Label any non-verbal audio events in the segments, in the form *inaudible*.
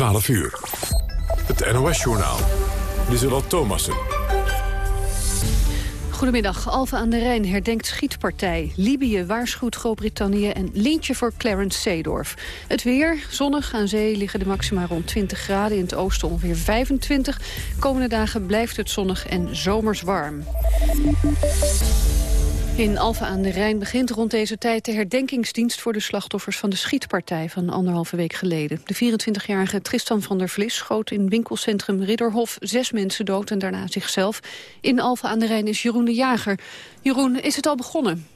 12 uur. Het NOS-journaal. Lieselot Thomassen. Goedemiddag. Alfa aan de Rijn herdenkt schietpartij. Libië waarschuwt Groot-Brittannië en lintje voor Clarence Seedorf. Het weer, zonnig. Aan zee liggen de maxima rond 20 graden. In het oosten ongeveer 25. Komende dagen blijft het zonnig en zomers warm. In Alfa aan de Rijn begint rond deze tijd de herdenkingsdienst voor de slachtoffers van de schietpartij van anderhalve week geleden. De 24-jarige Tristan van der Vlis schoot in winkelcentrum Ridderhof zes mensen dood en daarna zichzelf. In Alfa aan de Rijn is Jeroen de Jager. Jeroen, is het al begonnen?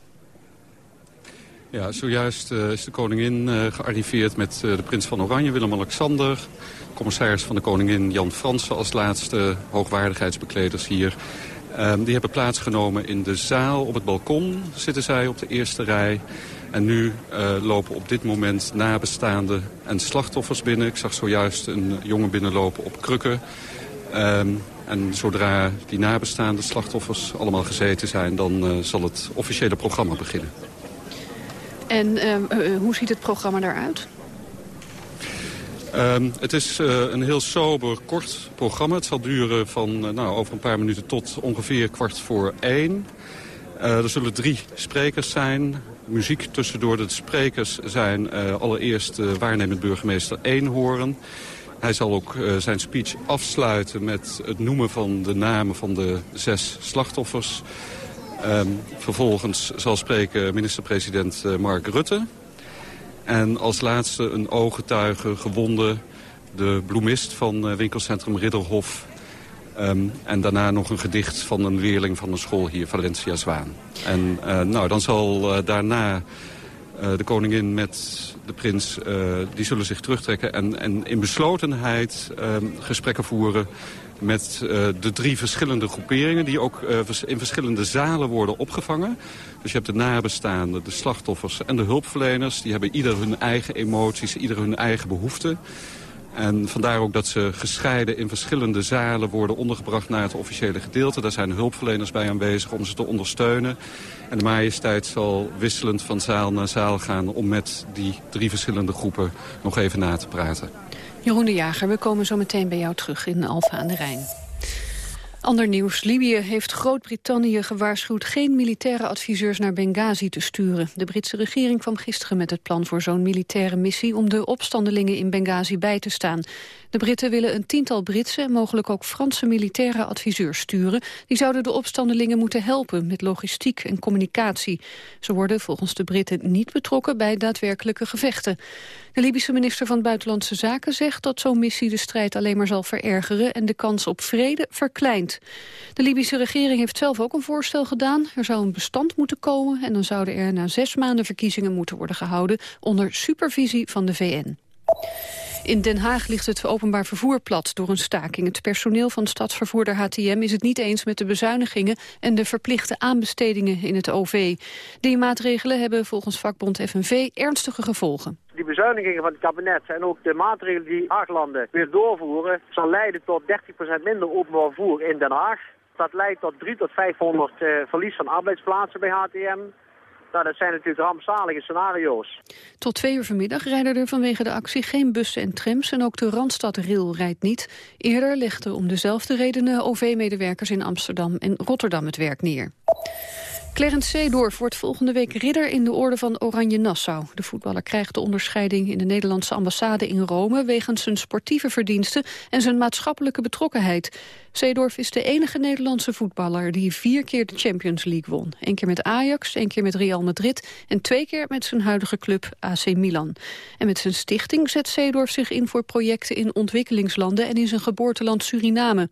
Ja, zojuist uh, is de koningin uh, gearriveerd met uh, de prins van Oranje, Willem-Alexander. Commissaris van de koningin Jan Fransen als laatste hoogwaardigheidsbekleders hier. Um, die hebben plaatsgenomen in de zaal. Op het balkon zitten zij op de eerste rij. En nu uh, lopen op dit moment nabestaanden en slachtoffers binnen. Ik zag zojuist een jongen binnenlopen op krukken. Um, en zodra die nabestaande slachtoffers allemaal gezeten zijn... dan uh, zal het officiële programma beginnen. En uh, hoe ziet het programma eruit? Um, het is uh, een heel sober, kort programma. Het zal duren van uh, nou, over een paar minuten tot ongeveer kwart voor één. Uh, er zullen drie sprekers zijn. Muziek tussendoor. De sprekers zijn allereerst waarnemend burgemeester Eenhoorn. Hij zal ook zijn speech afsluiten met het noemen van de namen van de zes slachtoffers. Um, vervolgens zal spreken minister-president Mark Rutte. En als laatste een ooggetuige, gewonde, de bloemist van uh, winkelcentrum Ridderhof. Um, en daarna nog een gedicht van een leerling van een school hier, Valencia Zwaan. En uh, nou, dan zal uh, daarna de koningin met de prins, die zullen zich terugtrekken... en, en in beslotenheid um, gesprekken voeren met uh, de drie verschillende groeperingen... die ook uh, in verschillende zalen worden opgevangen. Dus je hebt de nabestaanden, de slachtoffers en de hulpverleners. Die hebben ieder hun eigen emoties, ieder hun eigen behoeften. En vandaar ook dat ze gescheiden in verschillende zalen worden ondergebracht naar het officiële gedeelte. Daar zijn hulpverleners bij aanwezig om ze te ondersteunen. En de majesteit zal wisselend van zaal naar zaal gaan om met die drie verschillende groepen nog even na te praten. Jeroen de Jager, we komen zo meteen bij jou terug in Alfa aan de Rijn. Ander nieuws. Libië heeft Groot-Brittannië gewaarschuwd geen militaire adviseurs naar Benghazi te sturen. De Britse regering kwam gisteren met het plan voor zo'n militaire missie om de opstandelingen in Benghazi bij te staan. De Britten willen een tiental Britse en mogelijk ook Franse militaire adviseurs sturen. Die zouden de opstandelingen moeten helpen met logistiek en communicatie. Ze worden volgens de Britten niet betrokken bij daadwerkelijke gevechten. De Libische minister van Buitenlandse Zaken zegt dat zo'n missie de strijd alleen maar zal verergeren en de kans op vrede verkleint. De Libische regering heeft zelf ook een voorstel gedaan. Er zou een bestand moeten komen en dan zouden er na zes maanden verkiezingen moeten worden gehouden onder supervisie van de VN. In Den Haag ligt het openbaar vervoer plat door een staking. Het personeel van stadsvervoerder HTM is het niet eens met de bezuinigingen en de verplichte aanbestedingen in het OV. Die maatregelen hebben volgens vakbond FNV ernstige gevolgen. Die bezuinigingen van het kabinet en ook de maatregelen die Haaglanden weer doorvoeren... zal leiden tot 30% minder openbaar vervoer in Den Haag. Dat leidt tot 3 tot 500 uh, verlies van arbeidsplaatsen bij HTM. Nou, dat zijn natuurlijk rampzalige scenario's. Tot twee uur vanmiddag rijden er vanwege de actie geen bussen en trams... en ook de Randstad Rail rijdt niet. Eerder legden om dezelfde redenen OV-medewerkers in Amsterdam en Rotterdam het werk neer. Clarence Seedorf wordt volgende week ridder in de orde van Oranje Nassau. De voetballer krijgt de onderscheiding in de Nederlandse ambassade in Rome... wegens zijn sportieve verdiensten en zijn maatschappelijke betrokkenheid. Seedorf is de enige Nederlandse voetballer die vier keer de Champions League won. Eén keer met Ajax, één keer met Real Madrid... en twee keer met zijn huidige club AC Milan. En met zijn stichting zet Seedorf zich in voor projecten in ontwikkelingslanden... en in zijn geboorteland Suriname.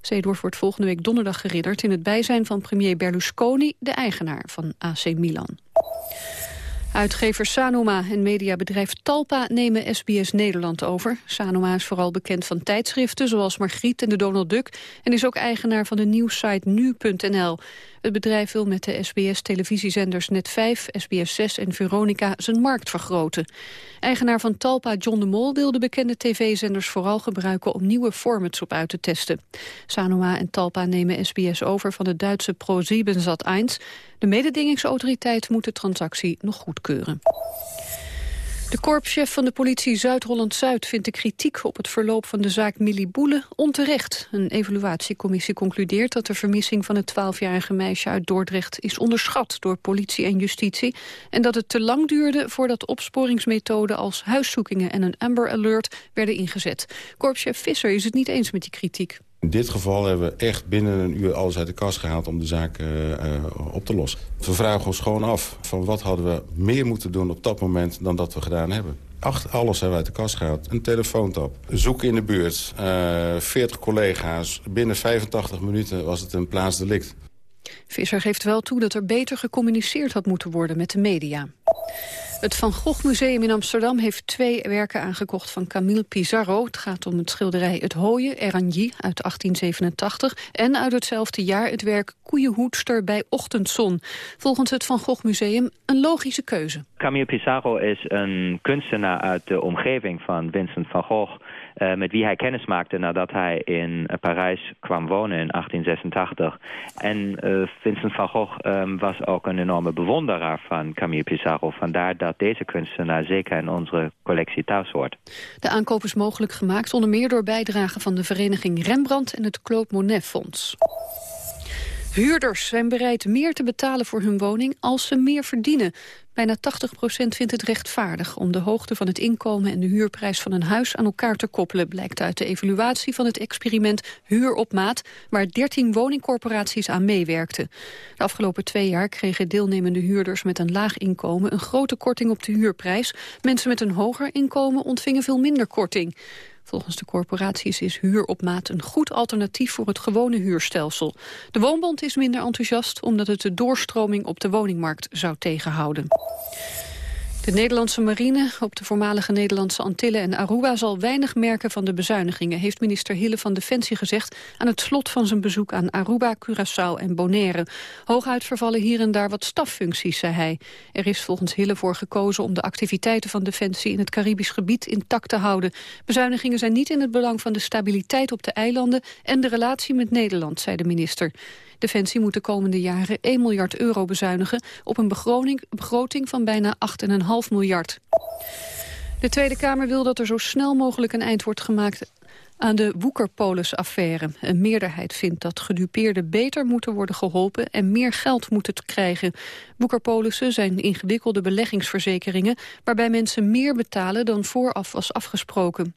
Seedorf wordt volgende week donderdag geridderd... in het bijzijn van premier Berlusconi, de eigenaar van AC Milan. Uitgever Sanoma en mediabedrijf Talpa nemen SBS Nederland over. Sanoma is vooral bekend van tijdschriften zoals Margriet en de Donald Duck... en is ook eigenaar van de nieuwsite nu.nl. Het bedrijf wil met de SBS-televisiezenders Net5, SBS6 en Veronica zijn markt vergroten. Eigenaar van Talpa John de Mol wil de bekende tv-zenders vooral gebruiken om nieuwe formats op uit te testen. Sanoma en Talpa nemen SBS over van de Duitse ProSieben Sat1. De mededingingsautoriteit moet de transactie nog goedkeuren. De korpschef van de politie Zuid-Holland-Zuid vindt de kritiek op het verloop van de zaak Millie Boele onterecht. Een evaluatiecommissie concludeert dat de vermissing van het 12-jarige meisje uit Dordrecht is onderschat door politie en justitie en dat het te lang duurde voordat opsporingsmethoden als huiszoekingen en een Amber Alert werden ingezet. Korpschef Visser is het niet eens met die kritiek. In dit geval hebben we echt binnen een uur alles uit de kast gehaald om de zaak uh, uh, op te lossen. We vragen ons gewoon af van wat hadden we meer moeten doen op dat moment dan dat we gedaan hebben. Acht, alles hebben we uit de kast gehaald. Een telefoontap, zoeken in de buurt, uh, 40 collega's. Binnen 85 minuten was het een plaatsdelict. Visser geeft wel toe dat er beter gecommuniceerd had moeten worden met de media. Het Van Gogh Museum in Amsterdam heeft twee werken aangekocht van Camille Pizarro. Het gaat om het schilderij Het Hooie, Eragny uit 1887... en uit hetzelfde jaar het werk Koeienhoedster bij Ochtendzon. Volgens het Van Gogh Museum een logische keuze. Camille Pizarro is een kunstenaar uit de omgeving van Vincent van Gogh... Uh, met wie hij kennis maakte nadat hij in uh, Parijs kwam wonen in 1886. En uh, Vincent van Gogh um, was ook een enorme bewonderaar van Camille Pissarro. Vandaar dat deze kunstenaar zeker in onze collectie thuis hoort. De aankoop is mogelijk gemaakt onder meer door bijdragen van de vereniging Rembrandt en het Claude Monet Fonds. Huurders zijn bereid meer te betalen voor hun woning als ze meer verdienen. Bijna 80% vindt het rechtvaardig om de hoogte van het inkomen en de huurprijs van een huis aan elkaar te koppelen, blijkt uit de evaluatie van het experiment Huur op Maat, waar 13 woningcorporaties aan meewerkten. De afgelopen twee jaar kregen deelnemende huurders met een laag inkomen een grote korting op de huurprijs. Mensen met een hoger inkomen ontvingen veel minder korting. Volgens de corporaties is huur op maat een goed alternatief voor het gewone huurstelsel. De Woonbond is minder enthousiast omdat het de doorstroming op de woningmarkt zou tegenhouden. De Nederlandse marine op de voormalige Nederlandse Antillen en Aruba zal weinig merken van de bezuinigingen, heeft minister Hille van Defensie gezegd aan het slot van zijn bezoek aan Aruba, Curaçao en Bonaire. Hooguit vervallen hier en daar wat staffuncties, zei hij. Er is volgens Hille voor gekozen om de activiteiten van Defensie in het Caribisch gebied intact te houden. Bezuinigingen zijn niet in het belang van de stabiliteit op de eilanden en de relatie met Nederland, zei de minister. Defensie moet de komende jaren 1 miljard euro bezuinigen... op een begroting, van bijna 8,5 miljard. De Tweede Kamer wil dat er zo snel mogelijk een eind wordt gemaakt aan de Woekerpolis-affaire. Een meerderheid vindt dat gedupeerden beter moeten worden geholpen en meer geld moeten krijgen. Woekerpolissen zijn ingewikkelde beleggingsverzekeringen waarbij mensen meer betalen dan vooraf was afgesproken.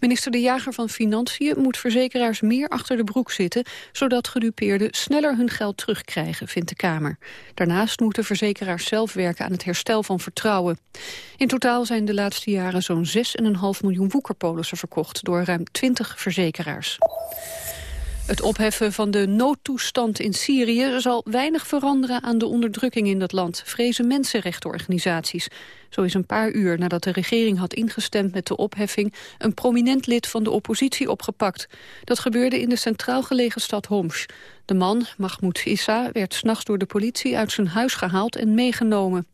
Minister De Jager van Financiën moet verzekeraars meer achter de broek zitten, zodat gedupeerden sneller hun geld terugkrijgen, vindt de Kamer. Daarnaast moeten verzekeraars zelf werken aan het herstel van vertrouwen. In totaal zijn de laatste jaren zo'n 6,5 miljoen Woekerpolissen verkocht door ruim 20 verzekeraars. Het opheffen van de noodtoestand in Syrië zal weinig veranderen aan de onderdrukking in dat land, vrezen mensenrechtenorganisaties. Zo is een paar uur nadat de regering had ingestemd met de opheffing een prominent lid van de oppositie opgepakt. Dat gebeurde in de centraal gelegen stad Homs. De man, Mahmoud Issa, werd s'nachts door de politie uit zijn huis gehaald en meegenomen.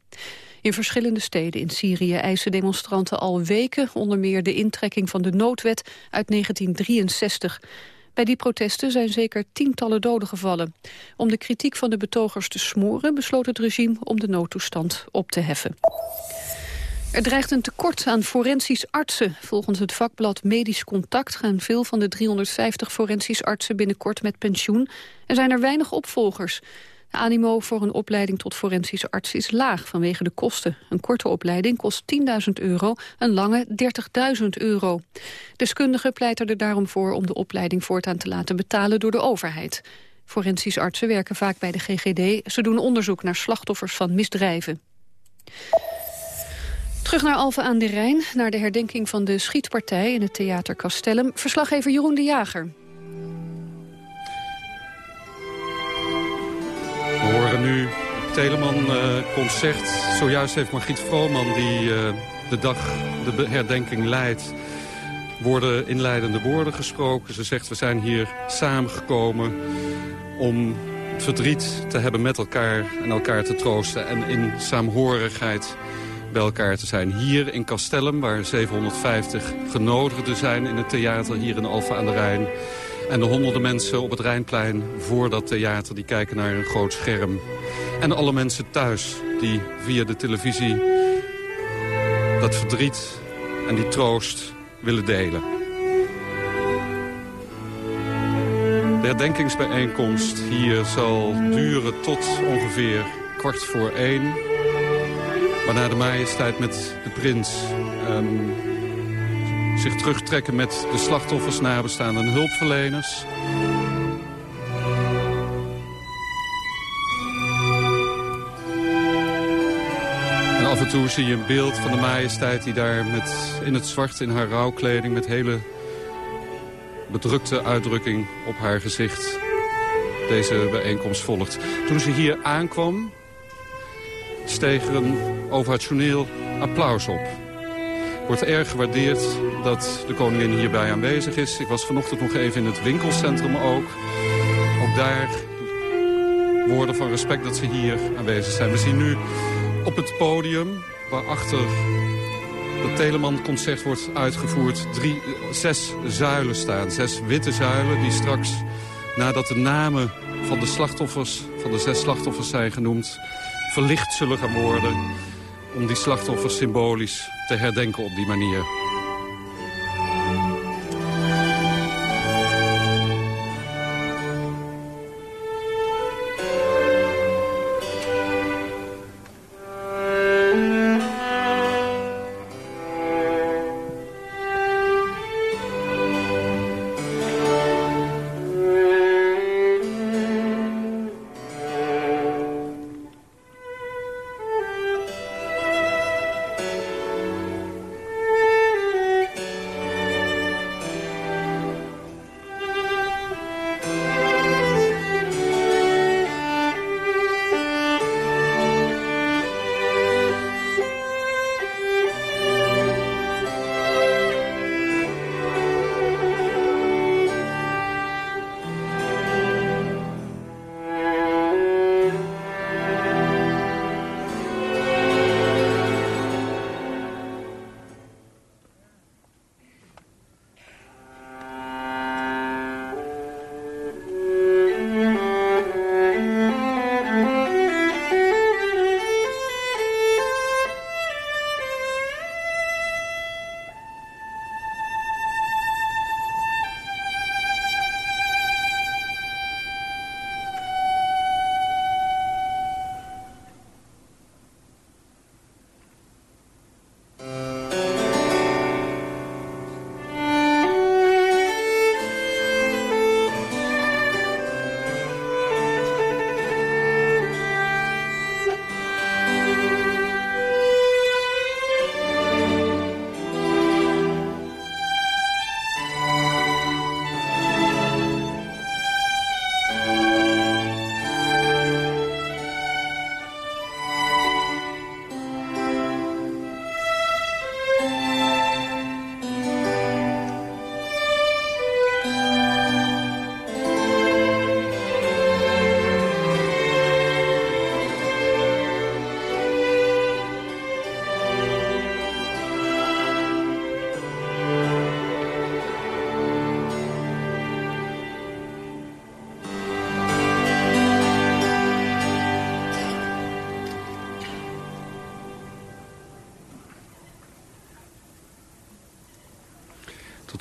In verschillende steden in Syrië eisen demonstranten al weken onder meer de intrekking van de noodwet uit 1963. Bij die protesten zijn zeker tientallen doden gevallen. Om de kritiek van de betogers te smoren besloot het regime om de noodtoestand op te heffen. Er dreigt een tekort aan forensisch artsen. Volgens het vakblad Medisch Contact gaan veel van de 350 forensisch artsen binnenkort met pensioen. Er zijn er weinig opvolgers. De animo voor een opleiding tot forensische arts is laag vanwege de kosten. Een korte opleiding kost 10.000 euro, een lange 30.000 euro. Deskundigen pleiten er daarom voor om de opleiding voortaan te laten betalen door de overheid. Forensisch artsen werken vaak bij de GGD. Ze doen onderzoek naar slachtoffers van misdrijven. Terug naar Alphen aan de Rijn, naar de herdenking van de schietpartij in het Theater Castellum. Verslaggever Jeroen de Jager. We horen nu Telemann-concert. Zojuist heeft Margriet Vrooman, die uh, de dag de herdenking leidt... worden inleidende woorden gesproken. Ze zegt, we zijn hier samengekomen om verdriet te hebben met elkaar... en elkaar te troosten en in saamhorigheid bij elkaar te zijn. Hier in Castellum, waar 750 genodigden zijn in het theater... hier in Alphen aan de Rijn... En de honderden mensen op het Rijnplein voor dat theater... die kijken naar een groot scherm. En alle mensen thuis die via de televisie dat verdriet en die troost willen delen. De herdenkingsbijeenkomst hier zal duren tot ongeveer kwart voor één. Waarna de majesteit met de prins um, zich terugtrekken met de slachtoffers, nabestaanden en hulpverleners. En af en toe zie je een beeld van de majesteit die daar met, in het zwart in haar rouwkleding... met hele bedrukte uitdrukking op haar gezicht deze bijeenkomst volgt. Toen ze hier aankwam, steeg er een ovationeel applaus op. Wordt erg gewaardeerd dat de koningin hierbij aanwezig is. Ik was vanochtend nog even in het winkelcentrum ook. Ook daar woorden van respect dat ze hier aanwezig zijn. We zien nu op het podium, waarachter het Telemann-concert wordt uitgevoerd... Drie, zes zuilen staan, zes witte zuilen die straks... nadat de namen van de slachtoffers, van de zes slachtoffers zijn genoemd... verlicht zullen gaan worden om die slachtoffers symbolisch te herdenken op die manier.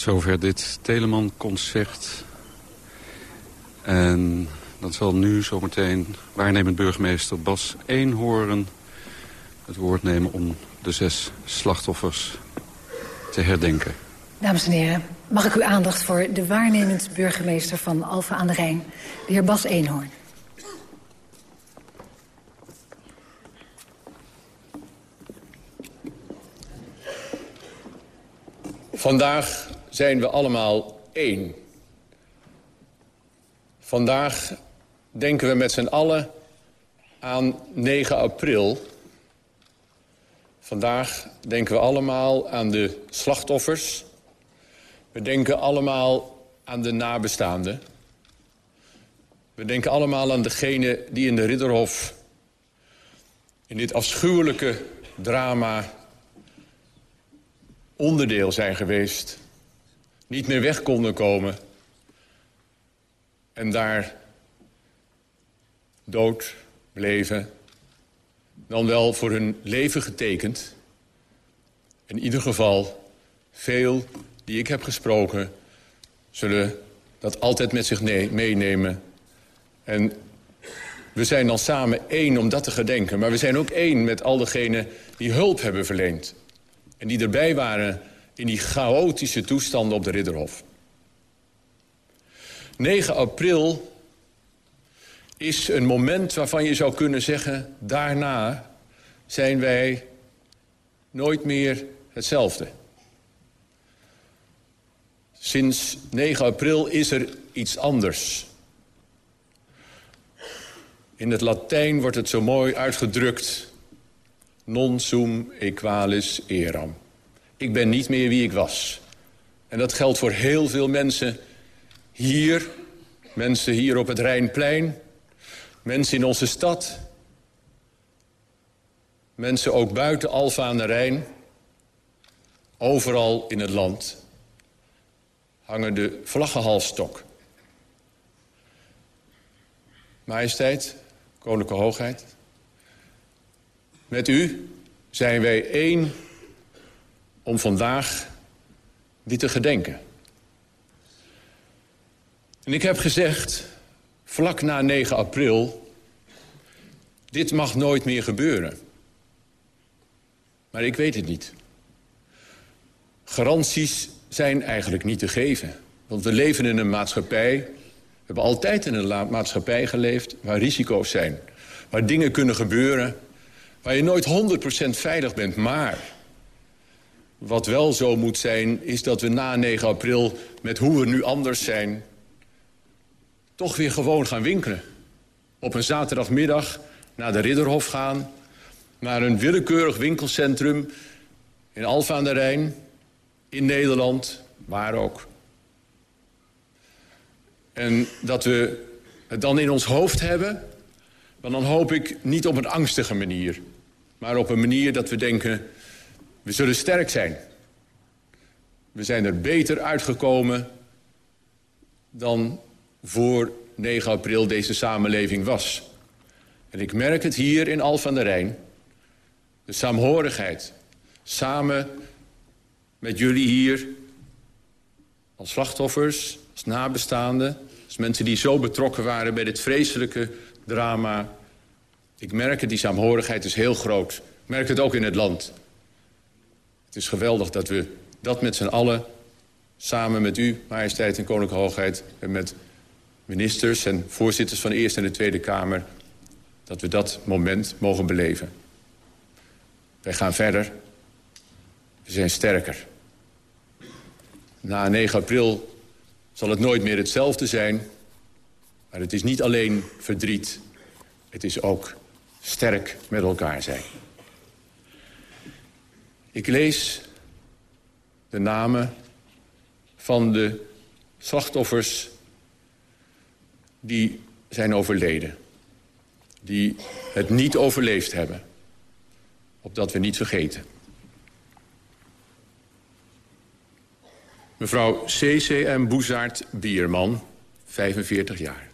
Zover dit Telemann-concert. En dat zal nu zometeen waarnemend burgemeester Bas Eenhoorn het woord nemen om de zes slachtoffers te herdenken. Dames en heren, mag ik uw aandacht voor de waarnemend burgemeester van Alfa aan de Rijn, de heer Bas Eenhoorn. Vandaag zijn we allemaal één. Vandaag denken we met z'n allen aan 9 april. Vandaag denken we allemaal aan de slachtoffers. We denken allemaal aan de nabestaanden. We denken allemaal aan degenen die in de Ridderhof... in dit afschuwelijke drama onderdeel zijn geweest niet meer weg konden komen. En daar dood bleven. Dan wel voor hun leven getekend. In ieder geval, veel die ik heb gesproken... zullen dat altijd met zich meenemen. En we zijn dan samen één om dat te gedenken. Maar we zijn ook één met al degenen die hulp hebben verleend. En die erbij waren in die chaotische toestanden op de Ridderhof. 9 april is een moment waarvan je zou kunnen zeggen... daarna zijn wij nooit meer hetzelfde. Sinds 9 april is er iets anders. In het Latijn wordt het zo mooi uitgedrukt... non sum equalis eram. Ik ben niet meer wie ik was. En dat geldt voor heel veel mensen hier... mensen hier op het Rijnplein... mensen in onze stad... mensen ook buiten Alfa aan de Rijn... overal in het land hangen de vlaggenhalsstok. Majesteit, Koninklijke Hoogheid. Met u zijn wij één om vandaag dit te gedenken. En ik heb gezegd, vlak na 9 april... dit mag nooit meer gebeuren. Maar ik weet het niet. Garanties zijn eigenlijk niet te geven. Want we leven in een maatschappij... we hebben altijd in een maatschappij geleefd waar risico's zijn. Waar dingen kunnen gebeuren waar je nooit 100% veilig bent. Maar wat wel zo moet zijn, is dat we na 9 april... met hoe we nu anders zijn, toch weer gewoon gaan winkelen. Op een zaterdagmiddag naar de Ridderhof gaan... naar een willekeurig winkelcentrum in Alfa aan de Rijn in Nederland, waar ook. En dat we het dan in ons hoofd hebben... maar dan hoop ik niet op een angstige manier... maar op een manier dat we denken... we zullen sterk zijn. We zijn er beter uitgekomen... dan voor 9 april deze samenleving was. En ik merk het hier in Al van der Rijn. De saamhorigheid. Samen met jullie hier als slachtoffers, als nabestaanden... als mensen die zo betrokken waren bij dit vreselijke drama. Ik merk het, die saamhorigheid is heel groot. Ik merk het ook in het land. Het is geweldig dat we dat met z'n allen... samen met u, majesteit en koninklijke hoogheid... en met ministers en voorzitters van de Eerste en de Tweede Kamer... dat we dat moment mogen beleven. Wij gaan verder we zijn sterker. Na 9 april zal het nooit meer hetzelfde zijn. Maar het is niet alleen verdriet. Het is ook sterk met elkaar zijn. Ik lees de namen van de slachtoffers die zijn overleden. Die het niet overleefd hebben. Opdat we niet vergeten. Mevrouw C.C.M. Boezaert Bierman, 45 jaar.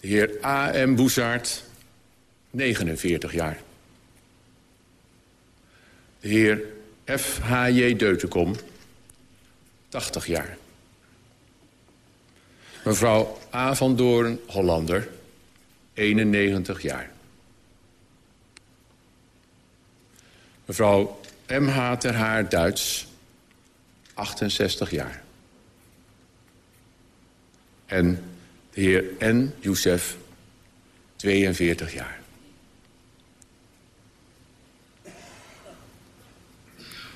De heer A.M. Boezaert, 49 jaar. De heer F.H.J. Deutenkom, 80 jaar. Mevrouw A. van Doorn, Hollander, 91 jaar. Mevrouw M.H. Ter Haar Duits, 68 jaar. En de heer N. Youssef, 42 jaar.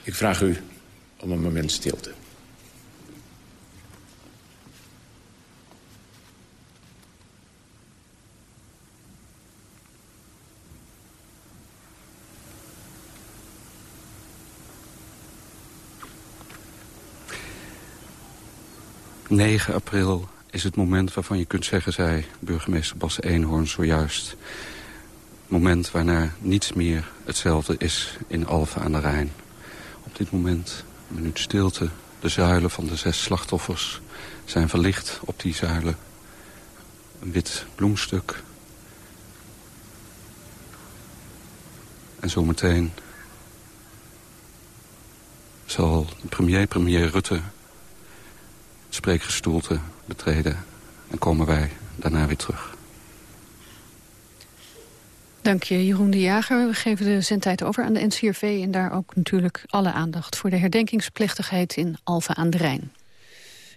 Ik vraag u om een moment stilte. 9 april is het moment waarvan je kunt zeggen, zei burgemeester Bas Eenhoorn zojuist. Moment waarna niets meer hetzelfde is in Alphen aan de Rijn. Dit moment, een minuut stilte, de zuilen van de zes slachtoffers zijn verlicht op die zuilen. Een wit bloemstuk. En zometeen zal premier, premier Rutte het spreekgestoelte betreden. En komen wij daarna weer terug. Dank je, Jeroen de Jager. We geven de zendtijd over aan de NCRV... en daar ook natuurlijk alle aandacht voor de herdenkingsplechtigheid in Alphen aan de Rijn.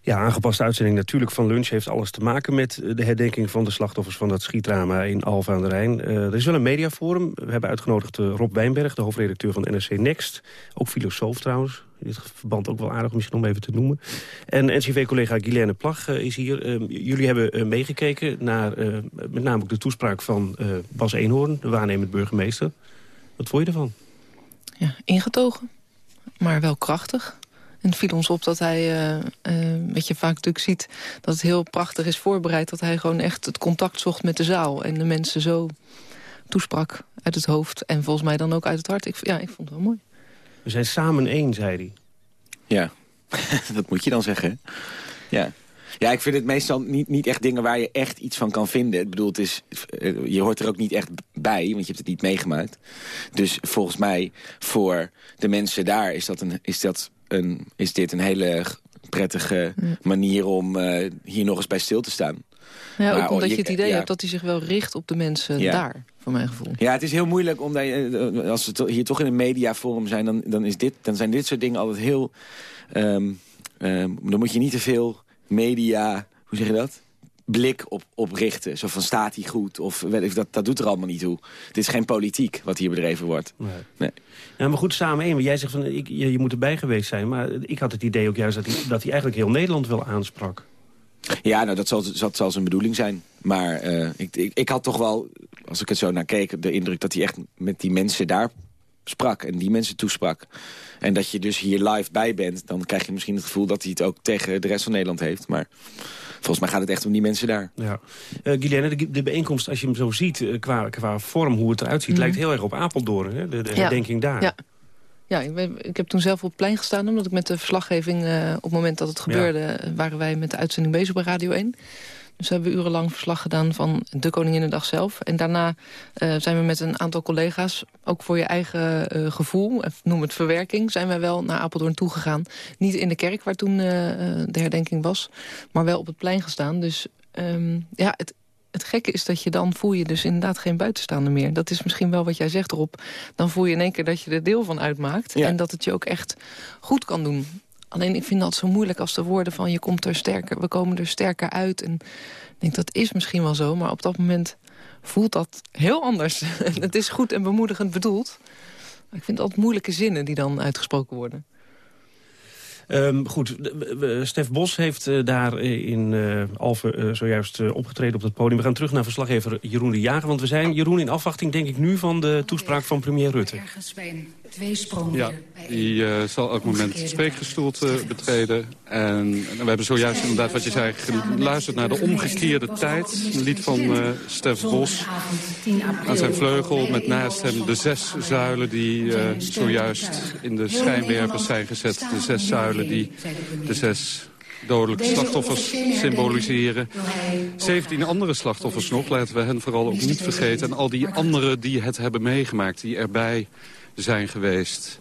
Ja, aangepaste uitzending natuurlijk van lunch heeft alles te maken met eh, de herdenking van de slachtoffers van dat schietdrama in Alphen aan de Rijn. Uh, er is wel een mediaforum. We hebben uitgenodigd uh, Rob Wijnberg, de hoofdredacteur van NRC Next. Ook filosoof trouwens. In dit verband ook wel aardig misschien om even te noemen. En NCV-collega Guilaine Plag is hier. Ehm, jullie hebben meegekeken naar met name ook de toespraak van Bas Eenhoorn, de waarnemend burgemeester. Wat vond je ervan? Ja, ingetogen, maar wel krachtig. En het viel ons op dat hij, uh, uh, wat je vaak natuurlijk ziet... dat het heel prachtig is voorbereid. Dat hij gewoon echt het contact zocht met de zaal. En de mensen zo toesprak uit het hoofd. En volgens mij dan ook uit het hart. Ik, ja, ik vond het wel mooi. We zijn samen één, zei hij. Ja, *laughs* dat moet je dan zeggen. Ja. Ja, ik vind het meestal niet, niet echt dingen waar je echt iets van kan vinden. Ik bedoel, het is, eh, je hoort er ook niet echt bij, want je hebt het niet meegemaakt. Dus volgens mij, voor de mensen daar is dat, een, is dat een, is dit een hele prettige manier om uh, hier nog eens bij stil te staan. Ja, ook omdat je, het idee hebt dat hij zich wel richt op de mensen daar, voor mijn gevoel. Ja, het is heel moeilijk, omdat je, als we hier toch in een mediaforum zijn... Dan, dan, is dit, dan zijn dit soort dingen altijd heel... Um, um, dan moet je niet te veel media... Hoe zeg je dat? Blik op, op richten. Zo van, staat hij goed? Of dat, dat doet er allemaal niet toe. Het is geen politiek wat hier bedreven wordt. Nee. nee. Ja, maar goed, samen één. Jij zegt van, ik, je, je, moet erbij geweest zijn. Maar ik had het idee ook juist dat hij, dat hij eigenlijk heel Nederland wel aansprak. Ja, nou, dat zal, dat zal zijn bedoeling zijn. Maar uh, ik, ik, ik, had toch wel, als ik het zo naar keek... de indruk dat hij echt met die mensen daar sprak. En die mensen toesprak. En dat je dus hier live bij bent... dan krijg je misschien het gevoel dat hij het ook tegen de rest van Nederland heeft. Maar volgens mij gaat het echt om die mensen daar. Ja. Uh, Guilaine, de, de, bijeenkomst, als je hem zo ziet, uh, qua, qua vorm, hoe het eruit ziet... Mhm. lijkt heel erg op Apeldoorn, hè? de, de herdenking daar. Ja. Ja, ik, ben, ik, heb toen zelf op het plein gestaan... omdat ik met de verslaggeving, uh, op het moment dat het gebeurde... waren wij met de uitzending bezig bij Radio 1. Dus we hebben urenlang verslag gedaan van de Koninginnedag zelf. En daarna uh, zijn we met een aantal collega's, ook voor je eigen uh, gevoel... noem het verwerking, zijn wij wel naar Apeldoorn toegegaan. Niet in de kerk waar toen uh, de herdenking was, maar wel op het plein gestaan. Dus um, ja, het, het gekke is dat je dan voel je dus inderdaad geen buitenstaander meer. Dat is misschien wel wat jij zegt erop. Dan voel je in één keer dat je er deel van uitmaakt. Ja. En dat het je ook echt goed kan doen. Alleen ik vind dat zo moeilijk als de woorden van je komt er sterker, we komen er sterker uit. En ik denk dat is misschien wel zo, maar op dat moment voelt dat heel anders. *laughs* het is goed en bemoedigend bedoeld. Maar ik vind het altijd moeilijke zinnen die dan uitgesproken worden. Um, goed, Stef Bos heeft uh, daar in uh, Alphen uh, zojuist opgetreden op het podium. We gaan terug naar verslaggever Jeroen de Jager. Want we zijn, Jeroen, in afwachting denk ik nu van de toespraak van premier Rutte. Ergens bij een tweesprong Ja, die zal elk moment het spreekgestoelte betreden. En we hebben zojuist inderdaad wat je zei geluisterd naar de omgekeerde tijd. Een lied van Stef Bos aan zijn vleugel met naast hem de zes zuilen die zojuist in de schijnwerpers zijn gezet. De zes zuilen die de zes dodelijke slachtoffers symboliseren. 17 andere slachtoffers nog, laten we hen vooral ook niet vergeten. En al die anderen die het hebben meegemaakt, die erbij zijn geweest.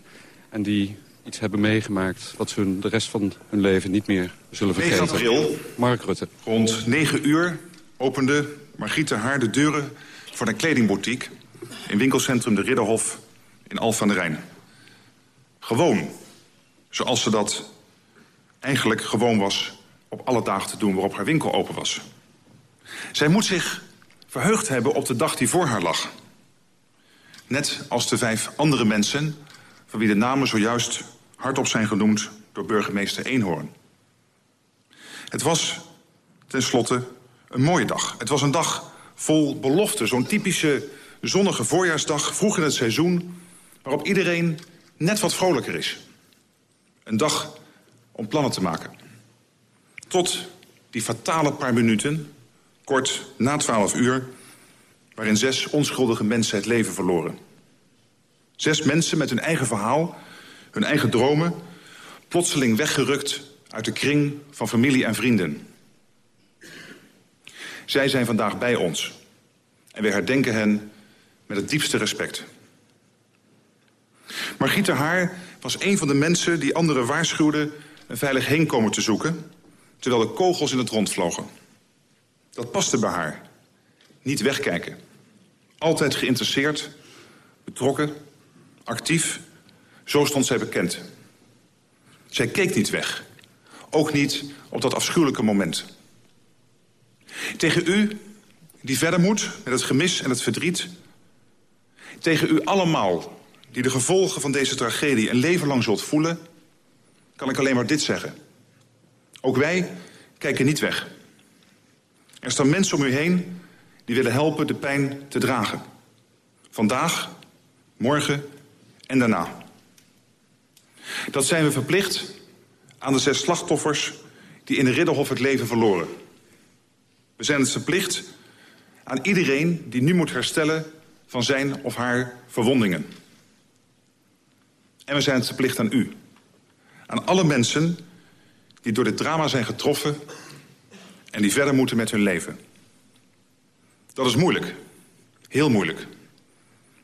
En die iets hebben meegemaakt wat ze hun de rest van hun leven niet meer zullen vergeten. 9 april, Mark Rutte. rond 9 uur opende Margriete haar de deuren voor een kledingboutique... in winkelcentrum De Ridderhof in Alphen aan de Rijn. Gewoon zoals ze dat eigenlijk gewoon was op alle dagen te doen waarop haar winkel open was. Zij moet zich verheugd hebben op de dag die voor haar lag. Net als de vijf andere mensen van wie de namen zojuist hardop zijn genoemd door burgemeester Eenhoorn. Het was tenslotte een mooie dag. Het was een dag vol belofte, zo'n typische zonnige voorjaarsdag vroeg in het seizoen... waarop iedereen net wat vrolijker is. Een dag om plannen te maken. Tot die fatale paar minuten, kort na twaalf uur... waarin zes onschuldige mensen het leven verloren. Zes mensen met hun eigen verhaal, hun eigen dromen... plotseling weggerukt uit de kring van familie en vrienden. Zij zijn vandaag bij ons. En we herdenken hen met het diepste respect. Margriet Haar was een van de mensen die anderen waarschuwden... een veilig heenkomen te zoeken, terwijl de kogels in het rond vlogen. Dat paste bij haar. Niet wegkijken. Altijd geïnteresseerd, betrokken, actief. Zo stond zij bekend. Zij keek niet weg. Ook niet op dat afschuwelijke moment. Tegen u, die verder moet met het gemis en het verdriet... tegen u allemaal, die de gevolgen van deze tragedie... een leven lang zult voelen, kan ik alleen maar dit zeggen. Ook wij kijken niet weg. Er staan mensen om u heen die willen helpen de pijn te dragen. Vandaag, morgen en daarna. Dat zijn we verplicht aan de zes slachtoffers die in de Ridderhof het leven verloren. We zijn het verplicht aan iedereen die nu moet herstellen van zijn of haar verwondingen. En we zijn het verplicht aan u. Aan alle mensen die door dit drama zijn getroffen en die verder moeten met hun leven. Dat is moeilijk. Heel moeilijk.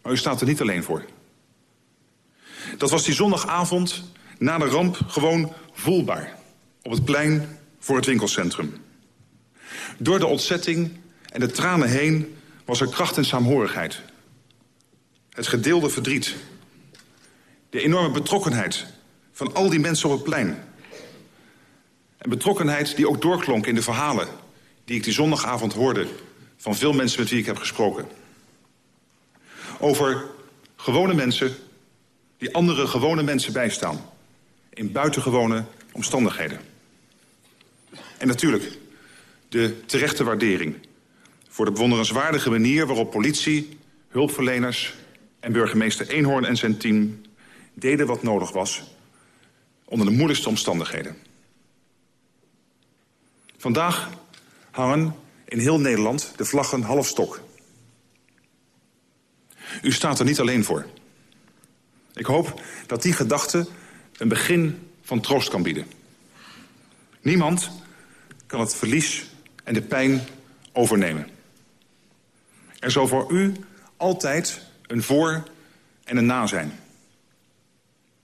Maar u staat er niet alleen voor. Dat was die zondagavond na de ramp gewoon voelbaar. Op het plein voor het winkelcentrum. Door de ontzetting en de tranen heen was er kracht en saamhorigheid. Het gedeelde verdriet. De enorme betrokkenheid van al die mensen op het plein. En betrokkenheid die ook doorklonk in de verhalen... die ik die zondagavond hoorde van veel mensen met wie ik heb gesproken. Over gewone mensen die andere gewone mensen bijstaan. In buitengewone omstandigheden. En natuurlijk de terechte waardering... voor de bewonderenswaardige manier waarop politie, hulpverleners... en burgemeester Eenhoorn en zijn team deden wat nodig was... onder de moeilijkste omstandigheden. Vandaag hangen in heel Nederland de vlaggen half stok. U staat er niet alleen voor. Ik hoop dat die gedachte een begin van troost kan bieden. Niemand kan het verlies en de pijn overnemen. Er zal voor u altijd een voor en een na zijn.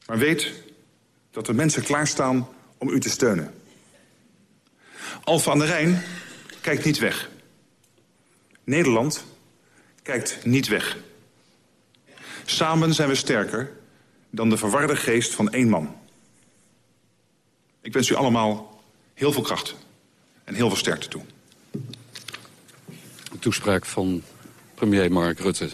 Maar weet dat er mensen klaarstaan om u te steunen. Alfa aan de Rijn kijkt niet weg. Nederland kijkt niet weg. Samen zijn we sterker dan de verwarde geest van één man. Ik wens u allemaal heel veel kracht en heel veel sterkte toe. Toespraak van premier Mark Rutte.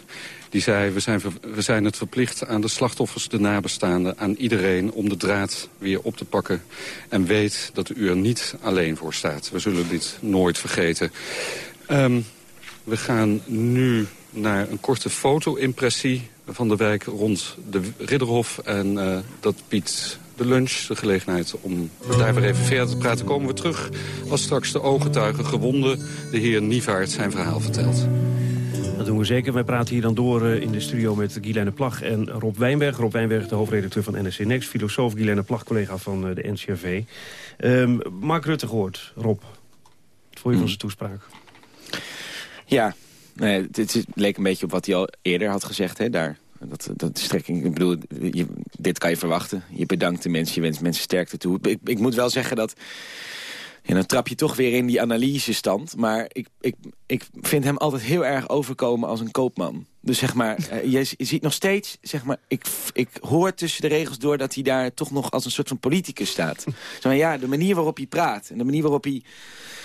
Die zei, we zijn, we zijn het verplicht aan de slachtoffers, de nabestaanden... aan iedereen om de draad weer op te pakken. En weet dat u er niet alleen voor staat. We zullen dit nooit vergeten. Um, we gaan nu naar een korte foto-impressie van de wijk rond de Ridderhof. En uh, dat biedt de lunch, de gelegenheid om daar weer even verder te praten. Komen we terug als straks de ooggetuigen gewonden de heer Nievaart zijn verhaal vertelt. Doen we zeker. Wij praten hier dan door eh, in de studio met Guilaine Plag en Rob Wijnberg. Rob Wijnberg, de hoofdredacteur van NSC Next. Filosoof Guilaine Plag, collega van eh, de NCRV. Um, ehm, Mark Rutte gehoord. Rob, wat vond je van hmm. zijn toespraak? Ja, nee, dit leek een beetje op wat hij al eerder had gezegd. Hè, daar. Dat, dat strekking, ik bedoel, je, dit kan je verwachten. Je bedankt de mensen, je wenst mensen sterkte toe. Ik, ik moet wel zeggen dat en dan trap je toch weer in die analysestand. Maar ik, ik, ik vind hem altijd heel erg overkomen als een koopman. Dus zeg maar, *laughs* eh, je, ziet nog steeds, zeg maar, ik, ik hoor tussen de regels door dat hij daar toch nog als een soort van politicus staat. *laughs* Zeg maar, ja, de manier waarop hij praat en de manier waarop hij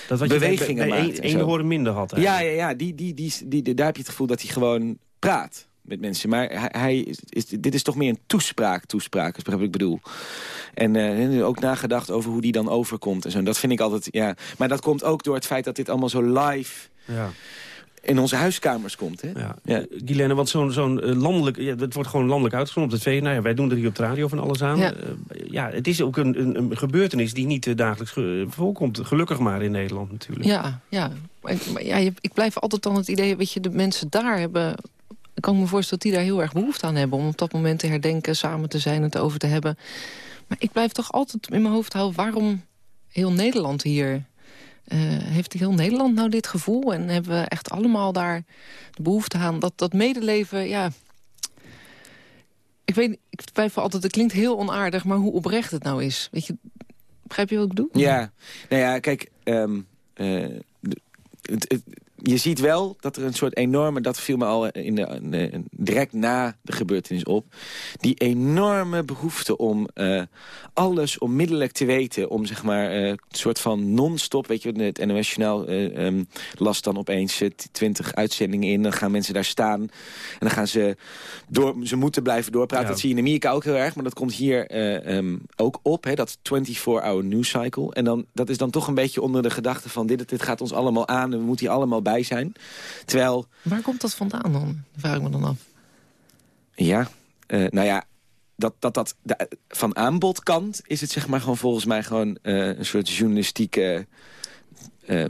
dat wat bewegingen je maakt. Eén horen minder had. Ja, ja, ja die, die, die, die, daar heb je het gevoel dat hij gewoon praat met mensen. Maar hij, hij is, dit is toch meer een toespraak, toespraak, is wat ik bedoel. En uh, ook nagedacht over hoe die dan overkomt. En zo. dat vind ik altijd, ja. Maar dat komt ook door het feit dat dit allemaal zo live... Ja in onze huiskamers komt. Hè? Ja. ja. want zo'n zo'n eh, landelijk... Ja, het wordt gewoon landelijk uitgezonden op de tv. Nou ja, wij doen er hier op de radio van alles aan. Ja, uh, ja het is ook een, een, een gebeurtenis die niet uh, dagelijks voorkomt. Gelukkig maar in Nederland natuurlijk. Ja, ja. Maar, ja, ik blijf altijd dan het idee... weet je, de mensen daar hebben... Ik kan me voorstellen dat die daar heel erg behoefte aan hebben... om op dat moment te herdenken, samen te zijn, het over te hebben. Maar ik blijf toch altijd in mijn hoofd houden... waarom heel Nederland hier... Uh, heeft heel Nederland nou dit gevoel? En hebben we echt allemaal daar de behoefte aan? Dat, dat medeleven, ja... Ik weet, ik twijfel altijd, het klinkt heel onaardig, maar hoe oprecht het nou is. Weet je, begrijp je wat ik doe? Ja, nou ja, kijk, ehm, eh, het, je ziet wel dat er een soort enorme... dat viel me al in de, direct na de gebeurtenis op... die enorme behoefte om uh, alles onmiddellijk te weten... om zeg maar uh, een soort van non-stop... weet je, het NOS-journaal uh, um, las dan opeens twintig uitzendingen in... dan gaan mensen daar staan en dan gaan ze... Door, ze moeten blijven doorpraten. Dat zie je in Amerika ook heel erg, maar dat komt hier um, ook op. Hè, dat 24-hour news cycle. En dan, dat is dan toch een beetje onder de gedachte van... dit, dit gaat ons allemaal aan en we moeten hier allemaal bij zijn. Terwijl... Waar komt dat vandaan dan? Vraag ik me dan af. Ja, uh, nou ja, dat dat, dat de, van aanbodkant is het zeg maar gewoon volgens mij gewoon uh, een soort journalistieke... Uh,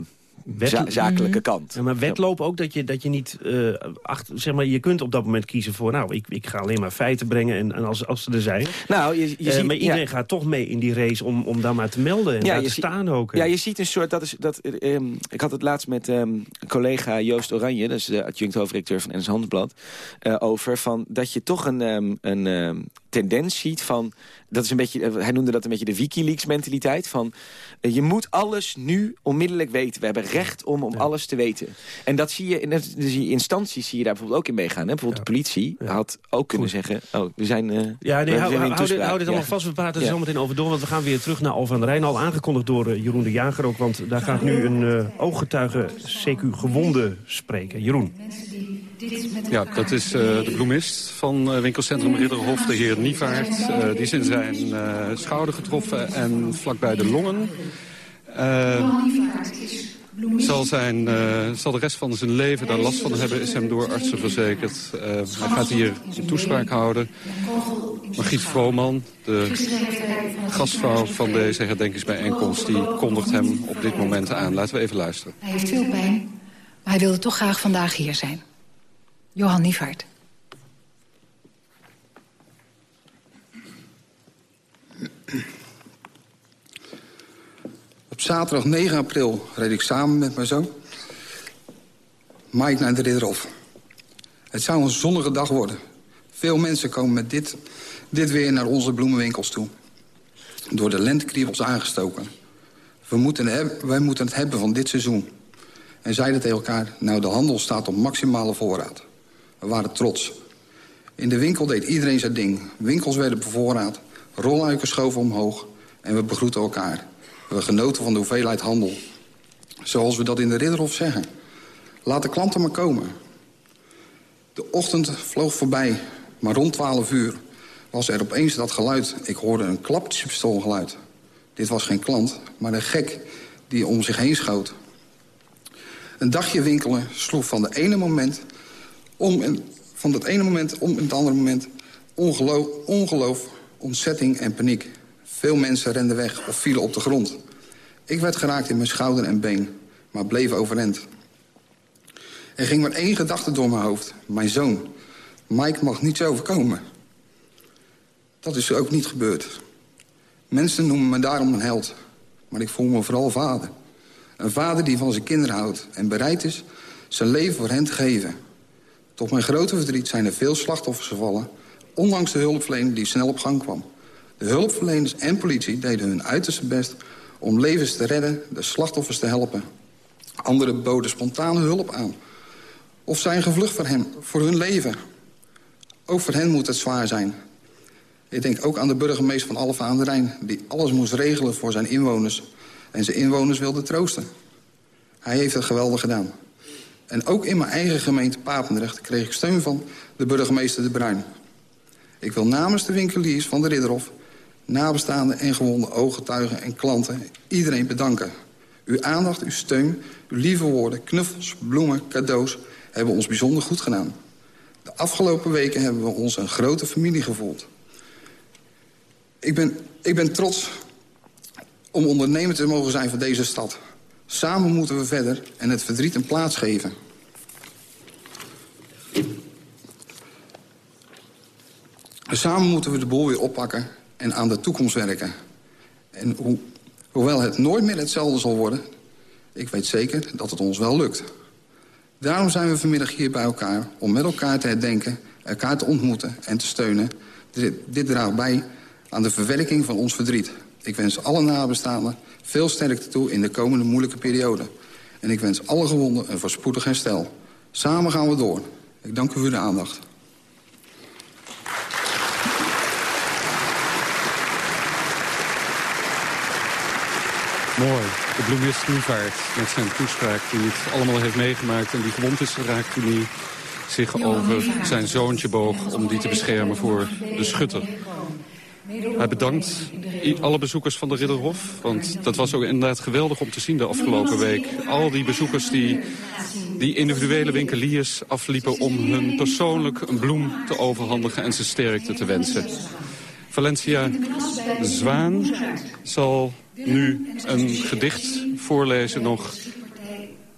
zakelijke kant. Ja, maar wetloop ook dat je, dat je niet... Uh, achter, zeg maar, je kunt op dat moment kiezen voor... nou, ik, ik ga alleen maar feiten brengen en, en als, als ze er zijn. Nou, je, je uh, ziet, maar iedereen gaat toch mee in die race om, om daar maar te melden en ja, te staan ook. Ja, je ziet een soort... Dat is, dat, um, ik had het laatst met um, collega Joost Oranje... dat is de adjunct hoofdredacteur van NS Handelsblad... Uh, over van dat je toch een, um, een tendens ziet van... Dat is een beetje, hij noemde dat een beetje de Wikileaks mentaliteit. Van, je moet alles nu onmiddellijk weten. We hebben recht om, om alles te weten. En dat zie je in die instanties zie je daar bijvoorbeeld ook in meegaan. Hè? Bijvoorbeeld de politie had ook kunnen zeggen... Oh, we zijn... Uh, ja, nee, hou, hou, hou, dit, hou dit allemaal vast. We praten er zo meteen over door. Want we gaan weer terug naar Al van der Rijn. Al aangekondigd door uh, Jeroen de Jager ook. Want daar gaat nu een uh, ooggetuige CQ gewonde spreken. Jeroen. Ja, dat is uh, de bloemist van uh, winkelcentrum Ridderhof, de heer Nievaart. Uh, die is in zijn schouder getroffen en vlakbij de longen. Zal, zijn, zal de rest van zijn leven daar last van hebben, is hem door artsen verzekerd. hij gaat hier een toespraak houden. Margriet Vrooman, de gastvrouw van deze herdenkingsbijeenkomst... die kondigt hem op dit moment aan. Laten we even luisteren. Hij heeft veel pijn, maar hij wilde toch graag vandaag hier zijn. Johan Nievaart. Op zaterdag 9 april reed ik samen met mijn zoon... Mike naar de Ridderhof. Het zou een zonnige dag worden. Veel mensen komen met dit, dit weer naar onze bloemenwinkels toe. Door de lentekriebels aangestoken. We moeten, wij moeten het hebben van dit seizoen. En zeiden tegen elkaar, nou de handel staat op maximale voorraad. We waren trots. In de winkel deed iedereen zijn ding. Winkels werden bevoorraad, rolluiken schoven omhoog... en we begroeten elkaar. We genoten van de hoeveelheid handel. Zoals we dat in de Ridderhof zeggen. Laat de klanten maar komen. De ochtend vloog voorbij, maar rond 12 uur was er opeens dat geluid. Ik hoorde een klappistoolgeluid. Dit was geen klant, maar een gek die om zich heen schoot. Een dagje winkelen sloeg van de ene moment om van het ene moment om in het andere moment ongeloof, ongeloof, ontzetting en paniek. Veel mensen renden weg of vielen op de grond. Ik werd geraakt in mijn schouder en been, maar bleef overeind. Er ging maar één gedachte door mijn hoofd. Mijn zoon. Mike mag niets overkomen. Dat is ook niet gebeurd. Mensen noemen me daarom een held. Maar ik voel me vooral vader. Een vader die van zijn kinderen houdt en bereid is zijn leven voor hen te geven. Tot mijn grote verdriet zijn er veel slachtoffers gevallen... ondanks de hulpverlening die snel op gang kwam. De hulpverleners en politie deden hun uiterste best om levens te redden... de slachtoffers te helpen. Anderen boden spontane hulp aan. Of zijn gevlucht voor, hen, voor hun leven. Ook voor hen moet het zwaar zijn. Ik denk ook aan de burgemeester van Alphen aan de Rijn... die alles moest regelen voor zijn inwoners... en zijn inwoners wilde troosten. Hij heeft het geweldig gedaan. En ook in mijn eigen gemeente Papendrecht kreeg ik steun van de burgemeester De Bruin. Ik wil namens de winkeliers van de Ridderhof... nabestaanden en gewonde ooggetuigen en klanten iedereen bedanken. Uw aandacht, uw steun, uw lieve woorden, knuffels, bloemen, cadeaus... hebben ons bijzonder goed gedaan. De afgelopen weken hebben we ons een grote familie gevoeld. Ik ben, ik ben trots om ondernemer te mogen zijn van deze stad... Samen moeten we verder en het verdriet een plaats geven. Samen moeten we de boel weer oppakken en aan de toekomst werken. En ho hoewel het nooit meer hetzelfde zal worden... ik weet zeker dat het ons wel lukt. Daarom zijn we vanmiddag hier bij elkaar om met elkaar te herdenken... elkaar te ontmoeten en te steunen... Dit, dit draagt bij aan de verwerking van ons verdriet. Ik wens alle nabestaanden veel sterkte toe in de komende moeilijke periode. En ik wens alle gewonden een voorspoedig herstel. Samen gaan we door. Ik dank u voor de aandacht. Mooi. De bloemist Nieuwvaart met zijn toespraak die het allemaal heeft meegemaakt... en die gewond is geraakt toen hij zich over zijn zoontje boog... om die te beschermen voor de schutter. Hij bedankt alle bezoekers van de Ridderhof. Want dat was ook inderdaad geweldig om te zien de afgelopen week. Al die bezoekers die, die individuele winkeliers afliepen... om hun persoonlijk een bloem te overhandigen en ze sterkte te wensen. Valencia Zwaan zal nu een gedicht voorlezen nog.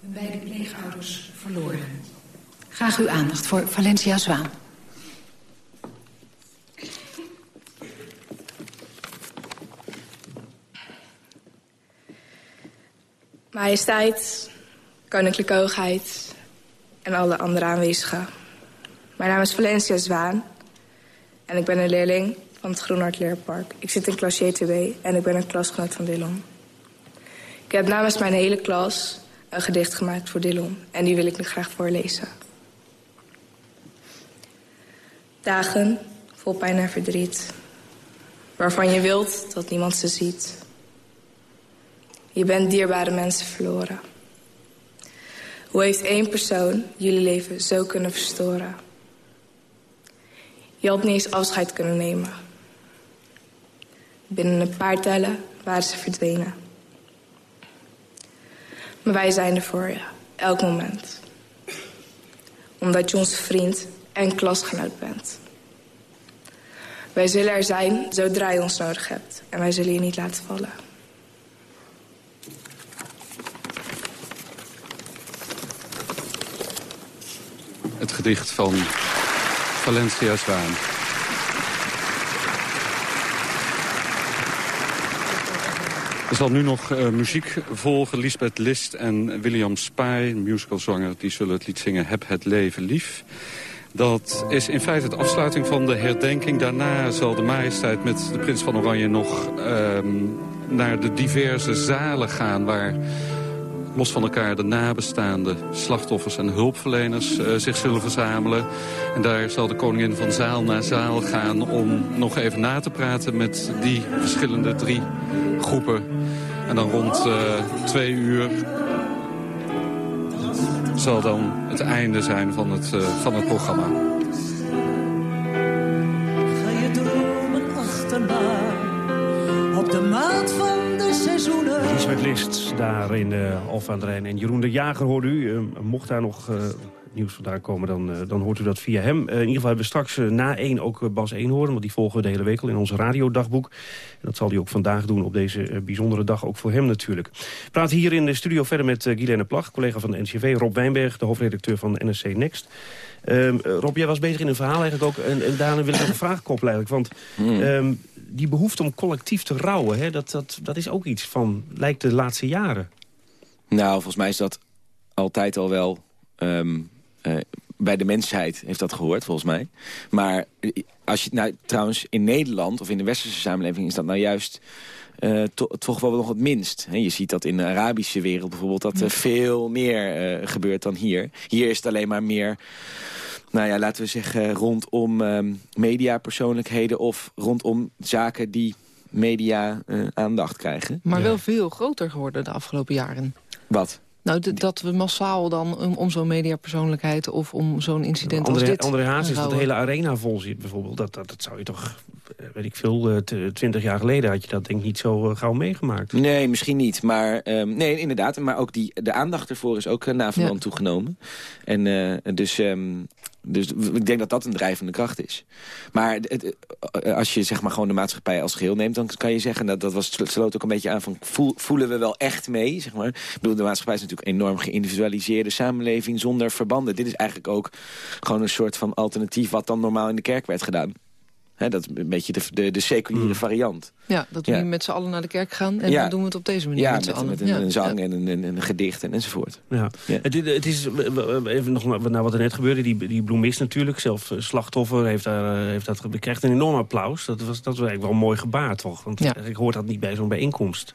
Beide pleegouders verloren. Graag uw aandacht voor Valencia Zwaan. Majesteit, Koninklijke Hoogheid en alle andere aanwezigen. Mijn naam is Valencia Zwaan en ik ben een leerling van het Groenhart Leerpark. Ik zit in klas JTB en ik ben een klasgenoot van Dillon. Ik heb namens mijn hele klas een gedicht gemaakt voor Dillon en die wil ik nu graag voorlezen. Dagen vol pijn en verdriet, waarvan je wilt dat niemand ze ziet... Je bent dierbare mensen verloren. Hoe heeft één persoon jullie leven zo kunnen verstoren? Je had niet eens afscheid kunnen nemen. Binnen een paar tellen waren ze verdwenen. Maar wij zijn er voor je, elk moment. Omdat je onze vriend en klasgenoot bent. Wij zullen er zijn zodra je ons nodig hebt. En wij zullen je niet laten vallen. Het gedicht van Valencia Zwaan. Er zal nu nog uh, muziek volgen. Lisbeth List en William Spy, musicalzanger, die zullen het lied zingen Heb het leven lief. Dat is in feite de afsluiting van de herdenking. Daarna zal de majesteit met de prins van Oranje nog uh, naar de diverse zalen gaan... waar los van elkaar de nabestaande slachtoffers en hulpverleners uh, zich zullen verzamelen. En daar zal de koningin van zaal naar zaal gaan om nog even na te praten met die verschillende drie groepen. En dan rond uh, twee uur zal dan het einde zijn van het, uh, van het programma. List daar in uh, Alfa aan de Rijn. En Jeroen de Jager hoort u. Uh, mocht daar nog uh, nieuws vandaan komen, dan, dan hoort u dat via hem. in ieder geval hebben we straks na één ook Bas 1 horen. Want die volgen we de hele week al in ons radiodagboek. En dat zal hij ook vandaag doen op deze bijzondere dag. Ook voor hem natuurlijk. We praten hier in de studio verder met uh, Guilaine Plag, collega van de NCV. Rob Wijnberg, de hoofdredacteur van NSC Next. Um, Rob, jij was bezig in een verhaal eigenlijk ook. En, en daarna wil ik nog een vraag koppelen eigenlijk. Want mm. um, die behoefte om collectief te rouwen... Hè, dat, dat, dat is ook iets van, lijkt de laatste jaren. Nou, volgens mij is dat altijd al wel... Um, uh, bij de mensheid heeft dat gehoord, volgens mij. Maar als je nou, trouwens in Nederland of in de westerse samenleving... is dat nou juist uh, to, toch wel nog het minst. He, je ziet dat in de Arabische wereld bijvoorbeeld... dat er veel meer uh, gebeurt dan hier. Hier is het alleen maar meer nou ja, laten we zeggen, rondom um, mediapersoonlijkheden... of rondom zaken die media uh, aandacht krijgen. Maar wel veel groter geworden de afgelopen jaren. Wat? Nou, dat we massaal dan om, om zo'n mediapersoonlijkheid of om zo'n incident André, als dit... André Haas is dat de hele arena vol zit bijvoorbeeld. Dat, dat, dat zou je toch, weet ik veel, twintig jaar geleden had je dat denk ik niet zo uh, gauw meegemaakt. Nee, misschien niet. Maar um, nee, inderdaad. Maar ook die, de aandacht ervoor is ook uh, na van ja. toegenomen. En uh, dus... Um, dus ik denk dat dat een drijvende kracht is. Maar het, als je zeg maar gewoon de maatschappij als geheel neemt... dan kan je zeggen, dat, dat was, sloot ook een beetje aan van... Voel, voelen we wel echt mee, zeg maar. Ik bedoel, de maatschappij is natuurlijk een enorm geïndividualiseerde samenleving... zonder verbanden. Dit is eigenlijk ook gewoon een soort van alternatief... wat dan normaal in de kerk werd gedaan. Hè, dat is een beetje de, de, de seculiere variant. Ja, dat we Ja. nu met z'n allen naar de kerk gaan... en Ja. dan doen we het op deze manier Ja, met z'n met, allen. met een, Ja. een zang Ja. en een, een, een gedicht en enzovoort. Ja. Het, is- het is, even nog maar naar wat er net gebeurde, die, die bloemist natuurlijk, zelf eh, slachtoffer, heeft, daar, eh, heeft dat, ge- krijgt een enorm applaus. Dat was, dat was eigenlijk wel een mooi gebaar, toch? Want Ja. ik hoor dat niet bij zo'n bijeenkomst.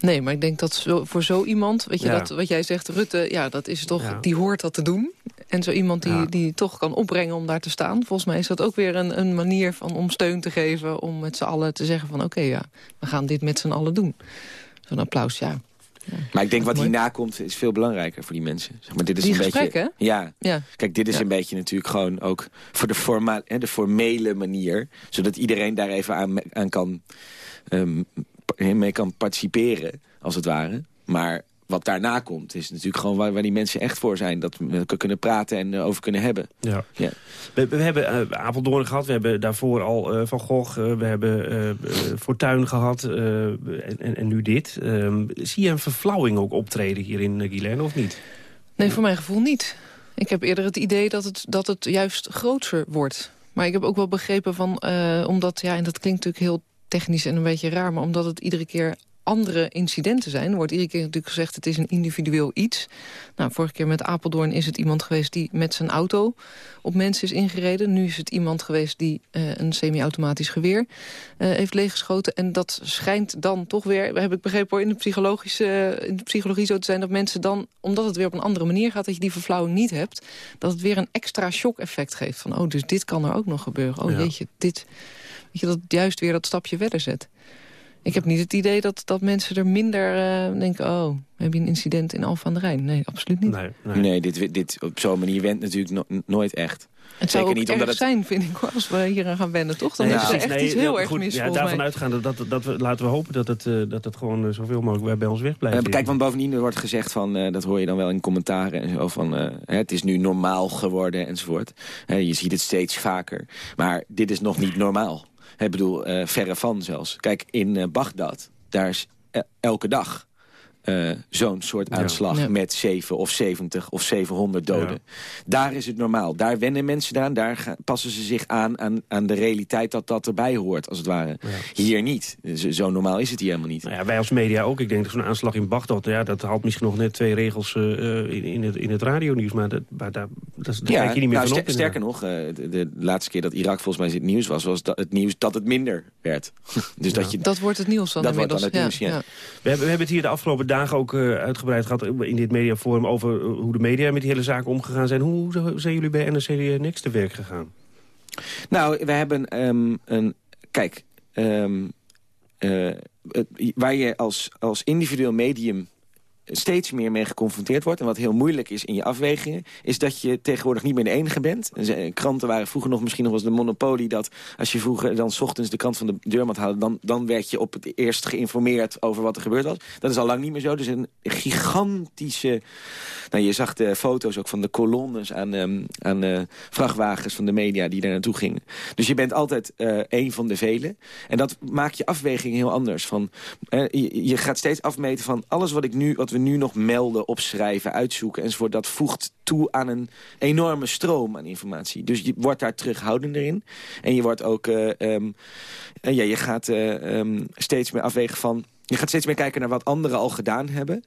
Nee, maar ik denk dat zo, voor zo iemand, weet je, Ja. dat, wat jij zegt, Rutte, ja, dat is toch, Ja. die hoort dat te doen. En zo iemand die, Ja. die toch kan opbrengen om daar te staan. Volgens mij is dat ook weer een, een manier van om steun te geven, om met z'n allen te zeggen van, oké, ja, we gaan dit met z'n allen doen. Zo'n applaus, ja. Maar ik denk wat hierna komt is veel belangrijker voor die mensen. Zeg maar, dit is Die een gesprekken, beetje, Ja. Ja. Kijk, dit is Ja. een beetje natuurlijk gewoon ook voor de, forma hè, de formele manier. Zodat iedereen daar even aan, aan kan, ehm, mee kan participeren, als het ware. Maar wat daarna komt, is natuurlijk gewoon waar, waar die mensen echt voor zijn. Dat we met elkaar kunnen praten en eh, over kunnen hebben. Ja. Ja. We, we hebben eh, Apeldoorn gehad, we hebben daarvoor al eh, Van Gogh, we hebben Fortuyn gehad eh, en, en, en nu dit. Ehm, zie je een verflauwing ook optreden hier in uh, Guilaine of niet? Nee, voor mijn gevoel niet. Ik heb eerder het idee dat het, dat het juist groter wordt. Maar ik heb ook wel begrepen van, eh, omdat, ja, en dat klinkt natuurlijk heel technisch en een beetje raar... maar omdat het iedere keer andere incidenten zijn... wordt iedere keer natuurlijk gezegd het is een individueel iets. Nou, vorige keer met Apeldoorn is het iemand geweest die met zijn auto op mensen is ingereden. Nu is het iemand geweest die eh, een semi-automatisch geweer eh, heeft leeggeschoten. En dat schijnt dan toch weer, heb ik begrepen hoor, in de, psychologische, in de psychologie zo te zijn... dat mensen dan, omdat het weer op een andere manier gaat... dat je die verflauwing niet hebt, dat het weer een extra shock-effect geeft. Van, oh, dus dit kan er ook nog gebeuren. Oh Ja. jeetje, dit... Weet je, dat juist weer dat stapje verder zet. Ik heb niet het idee dat, dat mensen er minder eh, denken... oh, heb je een incident in Alphen aan de Rijn? Nee, absoluut niet. Nee, Nee, dit, dit op zo'n manier went natuurlijk no- nooit echt. Het zou Zeker niet erg omdat het... zijn, vind ik, als we hier aan gaan wennen, toch? Dan Ja. is er echt Nee, iets heel ja, erg goed, mis, ja, Daarvan mij. uitgaande dat, dat we, laten we hopen dat het, eh, dat het gewoon eh, zoveel mogelijk bij ons wegblijft. Eh, kijk, want bovendien er wordt gezegd van, eh, dat hoor je dan wel in commentaren en zo, van hè, het is nu normaal geworden enzovoort. Hè, je ziet het steeds vaker. Maar dit is nog niet normaal. Ik bedoel, eh, verre van zelfs. Kijk, in eh, Bagdad, daar is eh, elke dag eh, zo'n soort aanslag Ja. met 7 of 70 of 700 doden. Daar is het normaal. Daar wennen mensen aan. Daar gaan- passen ze zich aan, aan aan de realiteit dat dat erbij hoort, als het ware. Hier niet. Zo, zo normaal is het hier helemaal niet. Nou ja, wij als media ook. Ik denk dat zo'n aanslag in Bagdad... Ja, dat haalt misschien nog net twee regels eh, eh, in, in het, in het radionieuws. Maar, dat, maar daar, dat, daar kijk je niet meer nou, van ster- op. sterker nog, eh, de, de laatste keer dat Irak volgens mij het nieuws was... was dat het nieuws dat het minder werd. *laughs* dus dat je... Dat wordt het nieuws dan Dat wordt dan het nieuws, ja. We hebben, we hebben het hier de afgelopen dagen ook eh, uitgebreid gehad... in dit mediaforum over eh, hoe de media met die hele zaak omgegaan zijn. Hoe zijn jullie bij NRC Next te werk gegaan? Nou, we hebben ehm, een... Kijk, eh, het- waar je als, als individueel medium steeds meer mee geconfronteerd wordt... en wat heel moeilijk is in je afwegingen... is dat je tegenwoordig niet meer de enige bent. En ze- Kranten waren vroeger nog misschien nog wel eens de monopolie... dat als je vroeger dan 's ochtends de krant van de deurmat haalde... Dan, dan werd je op het eerst geïnformeerd over wat er gebeurd was. Dat is al lang niet meer zo. Dus een gigantische... Nou, je zag de foto's ook van de kolonnes aan, ehm, aan eh, vrachtwagens van de media die daar naartoe gingen. Dus je bent altijd eh een van de velen. En dat maakt je afweging heel anders. Van, eh, je, je gaat steeds afmeten van alles wat, ik nu, wat we nu nog melden, opschrijven, uitzoeken enzovoort. Dat voegt toe aan een enorme stroom aan informatie. Dus je wordt daar terughoudender in. En je wordt ook... eh, ehm, en ja, je gaat eh, ehm, steeds meer afwegen van... Je gaat steeds meer kijken naar wat anderen al gedaan hebben.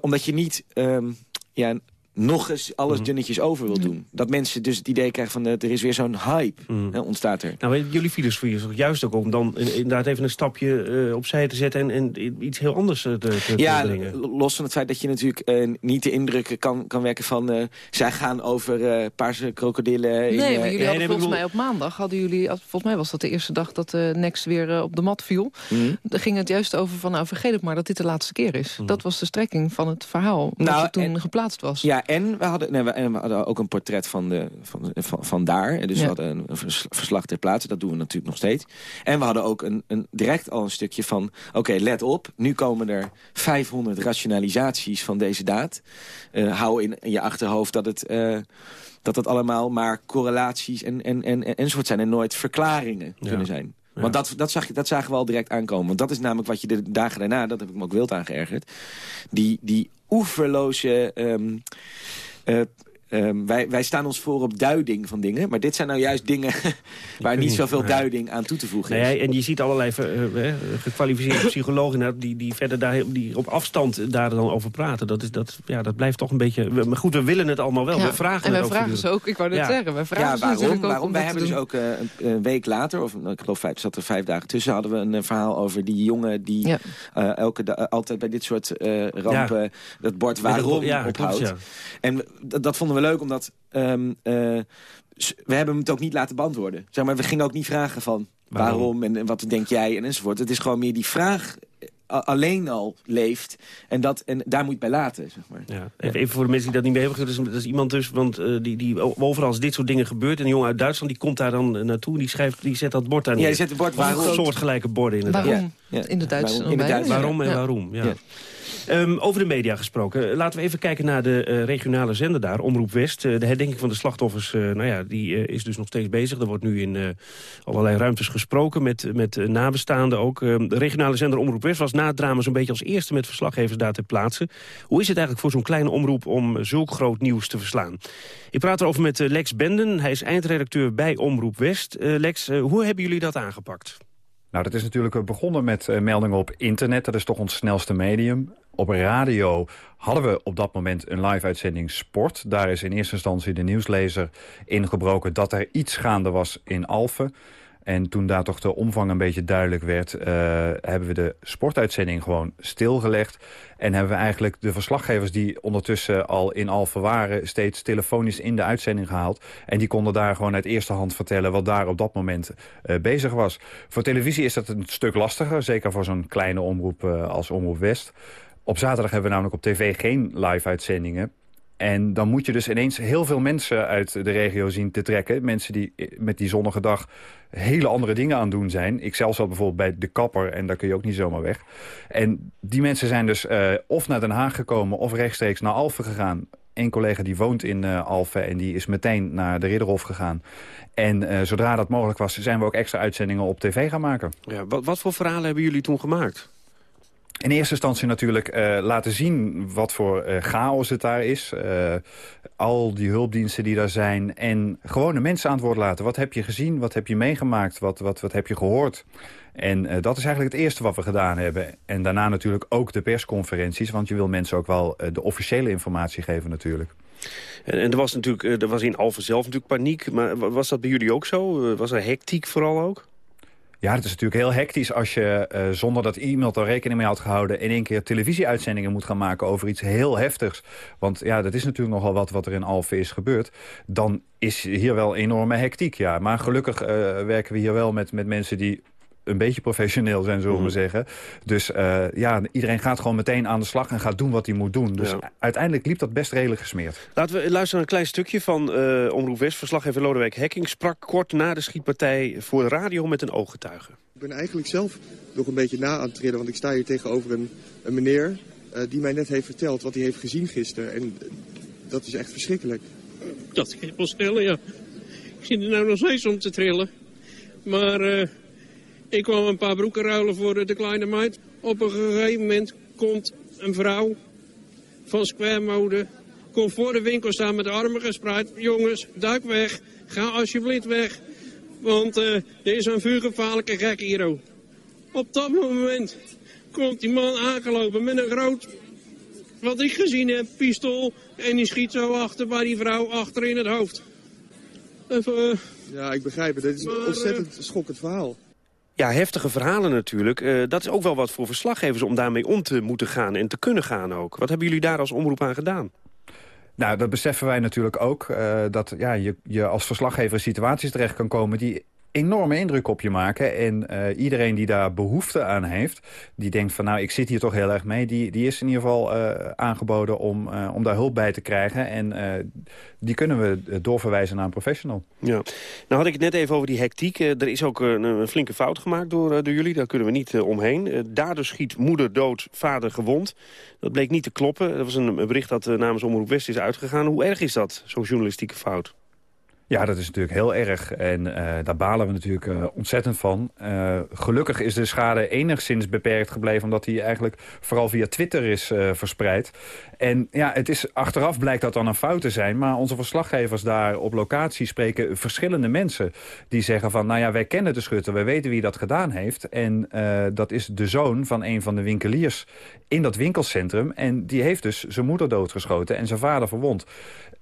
Omdat je niet... ehm, ja, nog eens alles dunnetjes over wil doen. Dat mensen dus het idee krijgen van... eh, er is weer zo'n hype hè, ontstaat er. Nou, jullie filosofie is toch juist ook om dan in- inderdaad even een stapje eh, opzij te zetten... en, en iets heel anders eh, te, te, Ja, brengen. los van het feit dat je natuurlijk niet de indrukken kan, kan wekken van... eh, zij gaan over eh, paarse krokodillen. in, Nee, maar jullie hadden volgens mij op maandag... hadden jullie, volgens mij was dat de eerste dag dat uh, Next weer uh, op de mat viel. Hmm. Daar ging het juist over van, nou vergeet het maar dat dit de laatste keer is. Dat was de strekking van het verhaal Nou, er toen en- geplaatst was. Ja, en we, hadden, nee, we, en we hadden ook een portret van, de, van, van, van daar. Dus Ja. we hadden een, een vers- verslag ter plaatse. Dat doen we natuurlijk nog steeds. En we hadden ook een, een, direct al een stukje van... Oké, let op. Nu komen er 500 rationalisaties van deze daad. Eh, hou in, in je achterhoofd dat het... eh, dat het allemaal maar correlaties en, en, en, en, enzovoort zijn... en nooit verklaringen kunnen zijn. Want dat, dat, zag je, dat zagen we al direct aankomen. Want dat is namelijk wat je de dagen daarna... dat heb ik me ook wild aan geërgerd... die, die oeverloze... eh, ehm, wij, wij staan ons voor op duiding van dingen. Maar dit zijn nou juist dingen *laughs* waar niet zoveel duiding aan toe te voegen is. Nee, en je ziet allerlei uh, gekwalificeerde *laughs* psychologen die, die verder daar, die op afstand daar dan over praten. Dat, is, dat, ja, dat blijft toch een beetje... Maar goed, we willen het allemaal wel. we vragen en wij het vragen ze ook. Ik wou net zeggen. Wij vragen ja, waarom? Ook waarom? Wij hebben dus ook uh, een week later, of ik geloof vijf, zat er vijf dagen tussen... hadden we een verhaal over die jongen die ja. elke altijd bij dit soort rampen... Ja. dat bord waarom ja, ophoudt. Ja. En dat vonden we leuk, omdat... Um, uh, we hebben hem het ook niet laten beantwoorden. Zeg maar, we gingen ook niet vragen van waarom, waarom en, en, wat denk jij en enzovoort. Het is gewoon meer die vraag alleen al leeft. En, dat, en daar moet je bij laten, zeg maar. Ja. Even voor de mensen die dat niet mee hebben. Dat is, dat is iemand dus, want uh, die, die, overal als dit soort dingen gebeurt... en een jongen uit Duitsland die komt daar dan naartoe... die, schrijft, die zet dat bord daar neer. Ja, die zet het bord waarom. Soortgelijke borden inderdaad. Waarom? Ja. In de Duits. Waarom, in de Duits. waarom en waarom, ja. Um, over de media gesproken. Laten we even kijken naar de uh, regionale zender daar, Omroep West. Uh, de herdenking van de slachtoffers, uh, nou ja, die is dus nog steeds bezig. Er wordt nu in allerlei ruimtes gesproken met, met nabestaanden ook. Ehm, de regionale zender Omroep West was na het drama zo'n beetje als eerste met verslaggevers daar ter plaatse. Hoe is het eigenlijk voor zo'n kleine omroep om zulk groot nieuws te verslaan? Ik praat erover met Lex Benden. Hij is eindredacteur bij Omroep West. Lex, hoe hebben jullie dat aangepakt? Nou, dat is natuurlijk begonnen met meldingen op internet. Dat is toch ons snelste medium. Op radio hadden we op dat moment een live-uitzending sport. Daar is in eerste instantie de nieuwslezer ingebroken dat er iets gaande was in Alphen. En toen daar toch de omvang een beetje duidelijk werd... Uh, hebben we de sportuitzending gewoon stilgelegd. En hebben we eigenlijk de verslaggevers die ondertussen al in Alphen waren... steeds telefonisch in de uitzending gehaald. En die konden daar gewoon uit eerste hand vertellen... wat daar op dat moment uh, bezig was. Voor televisie is dat een stuk lastiger. Zeker voor zo'n kleine omroep uh, als Omroep West. Op zaterdag hebben we namelijk op tv geen live-uitzendingen. En dan moet je dus ineens heel veel mensen uit de regio zien te trekken. Mensen die met die zonnige dag hele andere dingen aan doen zijn. Ik zelf zat bijvoorbeeld bij de kapper en daar kun je ook niet zomaar weg. En die mensen zijn dus uh, of naar Den Haag gekomen of rechtstreeks naar Alphen gegaan. Een collega die woont in uh, Alphen en die is meteen naar de Ridderhof gegaan. En zodra dat mogelijk was, zijn we ook extra uitzendingen op tv gaan maken. Ja, wat, wat voor verhalen hebben jullie toen gemaakt? In eerste instantie natuurlijk uh, laten zien wat voor uh, chaos het daar is. Uh, al die hulpdiensten die daar zijn. En gewoon de mensen aan het woord laten. Wat heb je gezien? Wat heb je meegemaakt? Wat, wat, wat heb je gehoord? En dat is eigenlijk het eerste wat we gedaan hebben. En daarna natuurlijk ook de persconferenties. Want je wil mensen ook wel de officiële informatie geven natuurlijk. En, en er was natuurlijk er was in Alphen zelf natuurlijk paniek. Maar was dat bij jullie ook zo? Was er hectiek vooral ook? Ja, het is natuurlijk heel hectisch als je uh, zonder dat iemand er rekening mee had gehouden... in één keer televisieuitzendingen moet gaan maken over iets heel heftigs. Want ja, dat is natuurlijk nogal wat wat er in Alphen is gebeurd. Dan is hier wel enorme hectiek, ja. Maar gelukkig uh, werken we hier wel met, met mensen die een beetje professioneel zijn, zullen we mm. zeggen. Dus uh, ja, iedereen gaat gewoon meteen aan de slag en gaat doen wat hij moet doen. Dus ja. uiteindelijk liep dat best redelijk gesmeerd. Laten we luisteren naar een klein stukje van uh, Omroep West. Verslaggever Lodewijk Hekking sprak kort na de schietpartij voor de radio met een ooggetuige. Ik ben eigenlijk zelf nog een beetje na aan het trillen, want ik sta hier tegenover een, een meneer... Uh, die mij net heeft verteld wat hij heeft gezien gisteren. En dat is echt verschrikkelijk. Dat kan je wel stellen, ja. Ik zit er nou nog steeds om te trillen. Maar uh, ik kwam een paar broeken ruilen voor de kleine meid. Op een gegeven moment komt een vrouw van Square Mode... komt voor de winkel staan met de armen gespreid. Jongens, duik weg. Ga alsjeblieft weg. Want uh, er is een vuurgevaarlijke gek hier. Op dat moment komt die man aangelopen met een groot... wat ik gezien heb, pistool. En die schiet zo achter bij die vrouw achter in het hoofd. Even, uh, ja, ik begrijp het. Dit is een ontzettend uh, schokkend verhaal. Ja, heftige verhalen natuurlijk. Uh, dat is ook wel wat voor verslaggevers om daarmee om te moeten gaan en te kunnen gaan ook. Wat hebben jullie daar als omroep aan gedaan? Nou, dat beseffen wij natuurlijk ook. Uh, dat ja, je, je als verslaggever in situaties terecht kan komen... die enorme indruk op je maken. En uh, iedereen die daar behoefte aan heeft, die denkt van nou, ik zit hier toch heel erg mee. Die, die is in ieder geval uh, aangeboden om, uh, om daar hulp bij te krijgen. En die kunnen we doorverwijzen naar een professional. Ja. Nou had ik het net even over die hectiek. er is ook een, een, flinke fout gemaakt door, door jullie. Daar kunnen we niet omheen. daardoor schiet moeder dood, vader gewond. Dat bleek niet te kloppen. Dat was een bericht dat namens Omroep West is uitgegaan. Hoe erg is dat, zo'n journalistieke fout? Ja, dat is natuurlijk heel erg. En uh, daar balen we natuurlijk uh, ontzettend van. Uh, gelukkig is de schade enigszins beperkt gebleven... omdat die eigenlijk vooral via Twitter is verspreid. En ja, het is, achteraf blijkt dat dan een fout te zijn. Maar onze verslaggevers daar op locatie spreken verschillende mensen... die zeggen van, nou ja, wij kennen de schutter. Wij weten wie dat gedaan heeft. En dat is de zoon van een van de winkeliers in dat winkelcentrum. En die heeft dus zijn moeder doodgeschoten en zijn vader verwond.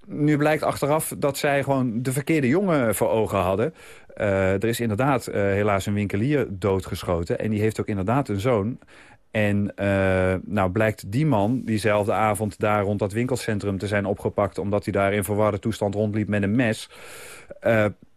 Nu blijkt achteraf dat zij gewoon de verkeerde jongen voor ogen hadden. Uh, er is inderdaad uh, helaas een winkelier doodgeschoten. En die heeft ook inderdaad een zoon. En uh, nou blijkt die man diezelfde avond daar rond dat winkelcentrum te zijn opgepakt... omdat hij daar in verwarde toestand rondliep met een mes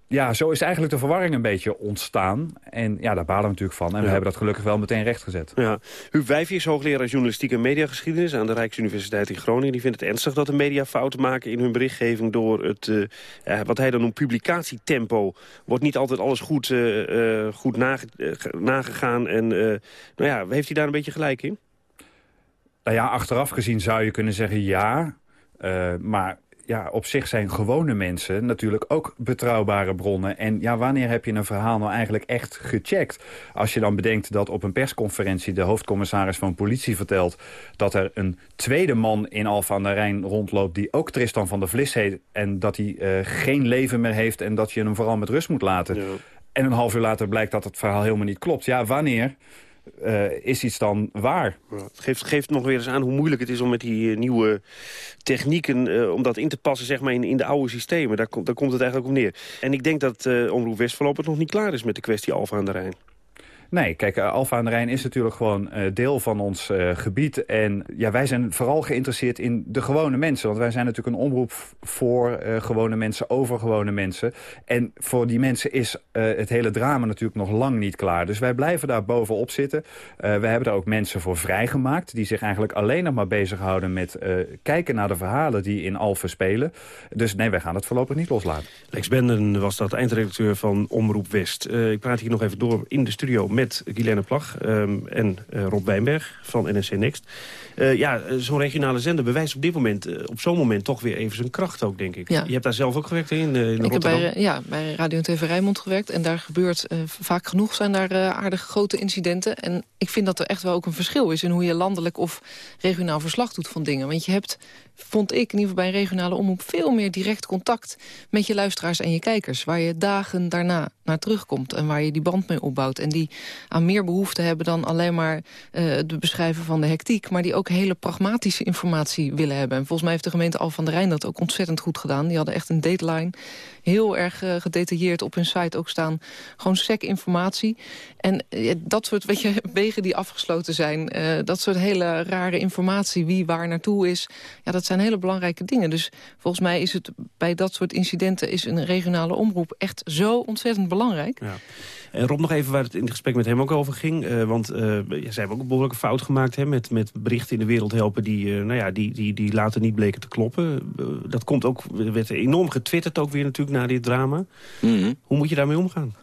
ja, zo is eigenlijk de verwarring een beetje ontstaan. En ja, daar balen we natuurlijk van. En we hebben dat gelukkig wel meteen rechtgezet. Ja. Huub Wijfje is hoogleraar journalistiek en mediageschiedenis... aan de Rijksuniversiteit in Groningen. Die vindt het ernstig dat de media fouten maken in hun berichtgeving... door het, uh, wat hij dan noemt publicatietempo. Wordt niet altijd alles goed, uh, goed nage, nagegaan. En nou ja, heeft hij daar een beetje gelijk in? Nou ja, achteraf gezien zou je kunnen zeggen ja... maar ja, op zich zijn gewone mensen natuurlijk ook betrouwbare bronnen. En ja, wanneer heb je een verhaal nou eigenlijk echt gecheckt? Als je dan bedenkt dat op een persconferentie de hoofdcommissaris van politie vertelt... dat er een tweede man in Alphen aan de Rijn rondloopt die ook Tristan van der Vlis heet... en dat hij uh, geen leven meer heeft en dat je hem vooral met rust moet laten. Ja. En een half uur later blijkt dat het verhaal helemaal niet klopt. Ja, wanneer uh, is iets dan waar. het geeft, geeft nog weer eens aan hoe moeilijk het is om met die uh, nieuwe technieken... Uh, om dat in te passen zeg maar, in, in de oude systemen. Daar, komt daar komt het eigenlijk op neer. En ik denk dat Omroep West voorlopig nog niet klaar is met de kwestie Alfa aan de Rijn. Nee, kijk, uh, Alfa aan de Rijn is natuurlijk gewoon uh, deel van ons uh, gebied. En ja, wij zijn vooral geïnteresseerd in de gewone mensen. Want wij zijn natuurlijk een omroep voor gewone mensen, over gewone mensen. En voor die mensen is het hele drama natuurlijk nog lang niet klaar. Dus wij blijven daar bovenop zitten. we hebben daar ook mensen voor vrijgemaakt... die zich eigenlijk alleen nog maar bezighouden met kijken naar de verhalen... die in Alphen spelen. Dus nee, wij gaan het voorlopig niet loslaten. Lex Benden was dat eindredacteur van Omroep West. ik praat hier nog even door in de studio met Guilaine Plag um, en uh, Rob Wijnberg van NSC Next. Uh, ja, zo'n regionale zender bewijst op dit moment, op zo'n moment toch weer even zijn kracht ook, denk ik. Ja. Je hebt daar zelf ook gewerkt in, in ik Rotterdam? heb bij, ja, bij Radio en TV Rijnmond gewerkt. En daar gebeurt vaak genoeg, zijn daar aardig grote incidenten. En ik vind dat er echt wel ook een verschil is in hoe je landelijk of regionaal verslag doet van dingen. Want je hebt vond ik in ieder geval bij een regionale omroep... veel meer direct contact met je luisteraars en je kijkers. Waar je dagen daarna naar terugkomt en waar je die band mee opbouwt. En die aan meer behoefte hebben dan alleen maar uh, de beschrijven van de hectiek... maar die ook hele pragmatische informatie willen hebben. En volgens mij heeft de gemeente Al van der Rijn dat ook ontzettend goed gedaan. Die hadden echt een deadline heel erg uh, gedetailleerd op hun site ook staan. Gewoon sec informatie. En uh, dat soort weet je, wegen die afgesloten zijn... Dat soort hele rare informatie, wie waar naartoe is... ja, dat zijn hele belangrijke dingen. Dus volgens mij is het bij dat soort incidenten... is een regionale omroep echt zo ontzettend belangrijk. Ja. En Rob, nog even waar het in het gesprek met hem ook over ging. Uh, want uh, zij hebben ook een behoorlijke fout gemaakt hè, met, met berichten in de wereld helpen... die, uh, nou ja, die, die, die later niet bleken te kloppen. dat komt ook, werd enorm getwitterd ook weer natuurlijk na dit drama. Mm -hmm. Hoe moet je daarmee omgaan?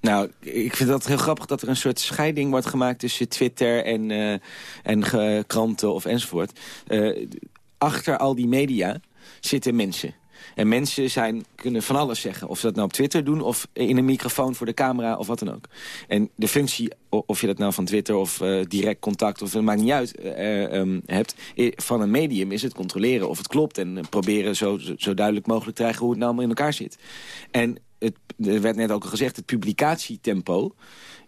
Nou, ik vind dat heel grappig dat er een soort scheiding wordt gemaakt... tussen Twitter en, en kranten of enzovoort. Achter al die media zitten mensen. En mensen zijn, kunnen van alles zeggen. Of ze dat nou op Twitter doen of in een microfoon voor de camera of wat dan ook. En de functie, of je dat nou van Twitter of uh, direct contact... of het maakt niet uit, uh, um, hebt, van een medium is het controleren of het klopt... en proberen zo, zo duidelijk mogelijk te krijgen hoe het nou allemaal in elkaar zit. En het, er werd net ook al gezegd, het publicatietempo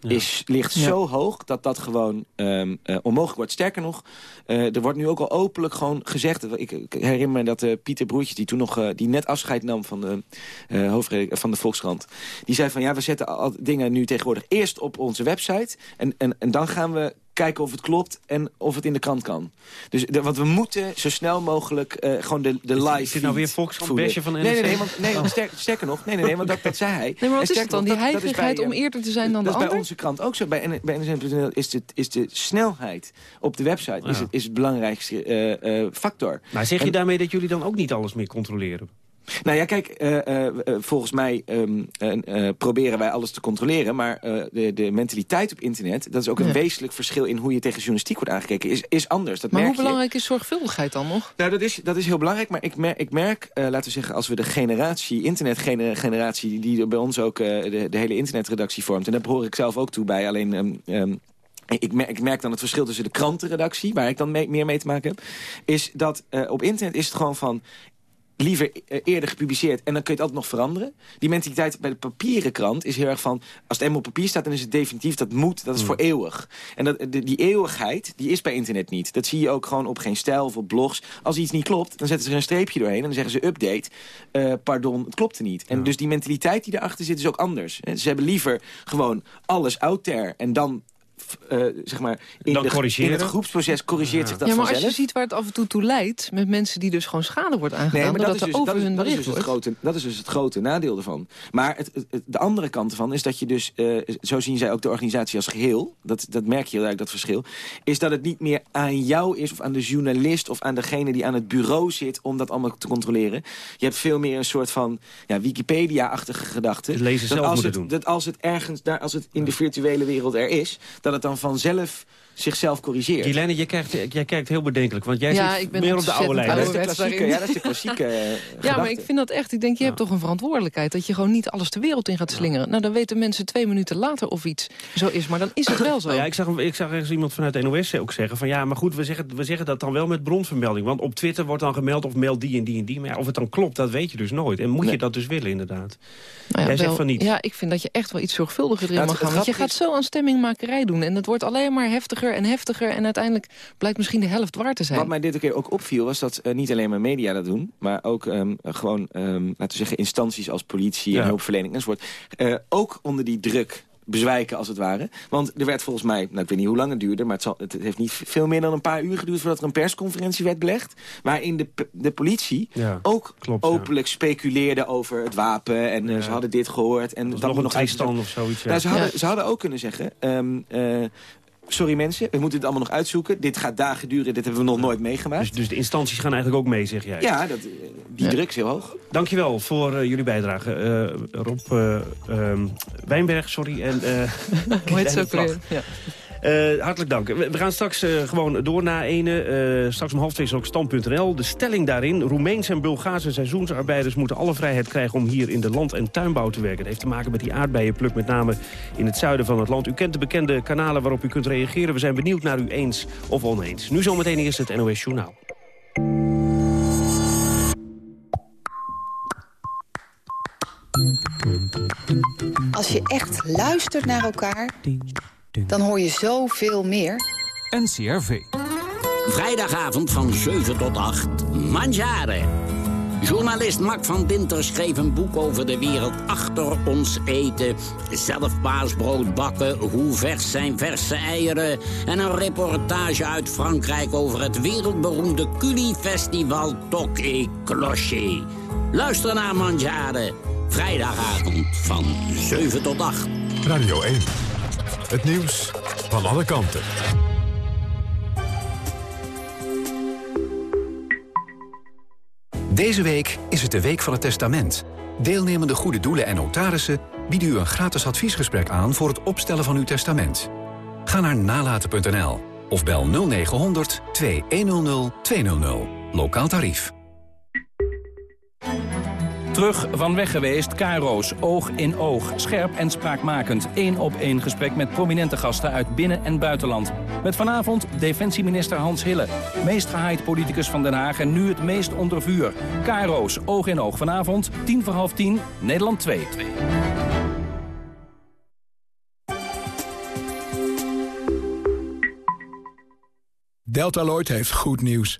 is, ligt zo hoog dat dat gewoon um, uh, onmogelijk wordt. Sterker nog, uh, er wordt nu ook al openlijk gewoon gezegd... Ik, ik herinner me dat uh, Pieter Broertjes, die toen nog die net afscheid nam van de, hoofdredacteur van de Volkskrant... die zei van ja, we zetten al dingen nu tegenwoordig eerst op onze website... en, en, en dan gaan we kijken of het klopt en of het in de krant kan. Dus de, want we moeten zo snel mogelijk uh, gewoon de, de live Is dit nou weer Volkskrant van Nee, nee, nee, want, nee oh. sterker, sterker nog. Nee, nee, nee, want dat, dat zei hij. Nee, maar wat is het dan? Die heigheid om eerder te zijn dan de ander? Dat is bij onze krant ook zo. Bij, bij NSN.nl is, de, is de snelheid op de website ja. is, het, is het belangrijkste uh, uh, factor. Maar zeg je en, daarmee dat jullie dan ook niet alles meer controleren? Nou ja, kijk, uh, uh, volgens mij um, uh, proberen wij alles te controleren... maar de, de, mentaliteit op internet, dat is ook een wezenlijk verschil... in hoe je tegen journalistiek wordt aangekeken, is, is anders. Dat maar merk hoe belangrijk is zorgvuldigheid dan nog? Nou, dat is, dat is heel belangrijk, maar ik merk, ik merk laten we zeggen... als we de generatie, internetgeneratie... die bij ons ook de, de, hele internetredactie vormt... en daar hoor ik zelf ook toe bij, alleen... Um, um, ik merk, ik merk, dan het verschil tussen de krantenredactie... waar ik dan mee, meer mee te maken heb... is dat uh, op internet is het gewoon van liever eerder gepubliceerd. En dan kun je het altijd nog veranderen. Die mentaliteit bij de papieren krant is heel erg van... als het eenmaal op papier staat, dan is het definitief. Dat moet, dat is voor eeuwig. En dat, die eeuwigheid, die is bij internet niet. Dat zie je ook gewoon op geen stijl of op blogs. Als iets niet klopt, dan zetten ze er een streepje doorheen... en dan zeggen ze update. Uh, pardon, het klopte niet. En dus die mentaliteit die erachter zit, is ook anders. Ze hebben liever gewoon alles out there... en dan uh, zeg maar, in, de, in, het groepsproces corrigeert zich dat Ja, maar vanzelf. als je ziet waar het af en toe toe leidt... met mensen die dus gewoon schade wordt aangedaan... Nee, maar dat, is er dus, over dat, hun dat is dus het grote, dat is dus het grote nadeel ervan. Maar het, het, de andere kant ervan is dat je dus... Uh, zo zien zij ook de organisatie als geheel. Dat, dat merk je heel erg, dat verschil. Is dat het niet meer aan jou is... of aan de journalist of aan degene die aan het bureau zit... om dat allemaal te controleren. Je hebt veel meer een soort van ja, Wikipedia-achtige gedachte. Het lezen dat zelf als moeten het, doen. Dat als het ergens, daar, als het in de virtuele wereld er is... dat het dan vanzelf zichzelf corrigeert. Guylaine, jij kijkt, jij kijkt heel bedenkelijk, want jij Ja, zit ik ben meer op de oude lijn. Ja, dat is de klassieke, ja, dat is de klassieke eh, Ja, gedachte. maar ik vind dat echt. Ik denk, je hebt toch een verantwoordelijkheid... dat je gewoon niet alles de wereld in gaat slingeren. Nou, dan weten mensen twee minuten later of iets zo is. Maar dan is het wel zo. Nou ja, ik, zag, ik zag ergens iemand vanuit de NOS ook zeggen van... ja, maar goed, we zeggen, we zeggen dat dan wel met bronvermelding. Want op Twitter wordt dan gemeld of meld die en die en die. Maar ja, of het dan klopt, dat weet je dus nooit. En moet je dat dus willen, inderdaad. Nou ja, Jij zegt wel- van niet. Ja, ik vind dat je echt wel iets zorgvuldiger erin het- mag gaan. Want je gaat zo aan stemmingmakerij doen. En het wordt alleen maar heftiger en heftiger. En uiteindelijk blijkt misschien de helft waar te zijn. Wat mij dit keer ook opviel was dat eh, niet alleen maar media dat doen... maar ook ehm, gewoon, ehm, laten we zeggen, instanties als politie en hulpverlening enzovoort... eh, ook onder die druk bezwijken als het ware. Want er werd volgens mij, nou, ik weet niet hoe lang het duurde... maar het, zal, het heeft niet veel meer dan een paar uur geduurd... voordat er een persconferentie werd belegd... waarin de, de politie Ja, ook klopt, ja. openlijk speculeerde over het wapen... en eh, ze hadden dit gehoord en Dat dat nog nog of zoiets. ja. nou, ze, hadden, ze hadden ook kunnen zeggen... ehm, eh, sorry mensen, we moeten het allemaal nog uitzoeken. Dit gaat dagen duren, dit hebben we nog nooit meegemaakt. Dus, dus de instanties gaan eigenlijk ook mee, zeg jij. ja, dat, eh, die Ja. druk is heel hoog. Dankjewel voor eh, jullie bijdrage. Eh, Rob eh, ehm, Wijnberg, sorry. En, eh, *laughs* Hoe heet ze ook weer? Ja. Eh, hartelijk dank. We, gaan straks eh, gewoon door naar ene. eh, straks om half twee is ook stand.nl. De stelling daarin. Roemeense en Bulgaarse seizoensarbeiders moeten alle vrijheid krijgen... om hier in de land- en tuinbouw te werken. Dat heeft te maken met die aardbeienpluk, met name in het zuiden van het land. U kent de bekende kanalen waarop u kunt reageren. We zijn benieuwd naar u eens of oneens. Nu zometeen eerst het NOS Journaal. Als je echt luistert naar elkaar, dan hoor je zoveel meer. NCRV. Vrijdagavond van 7 tot 8, Mangiare. Journalist Mark van Dinter schreef een boek over de wereld achter ons eten. Zelf paasbrood bakken, hoe vers zijn verse eieren... en een reportage uit Frankrijk over het wereldberoemde Culifestival Toc et Clocher. Luister naar Mangiare. Vrijdagavond van 7 tot 8. Radio 1. Het nieuws van alle kanten. Deze week is het de Week van het Testament. Deelnemende goede doelen en notarissen bieden u een gratis adviesgesprek aan... voor het opstellen van uw testament. Ga naar nalaten.nl of bel 0900 2100 200. Lokaal tarief. Terug van weg geweest, Caro's, oog in oog. Scherp en spraakmakend. Eén op één gesprek met prominente gasten uit binnen- en buitenland. Met vanavond defensieminister Hans Hille. Meest gehaaid politicus van Den Haag en nu het meest onder vuur. Caro's, oog in oog. Vanavond, tien voor half tien, Nederland 2. Deltaloid heeft goed nieuws.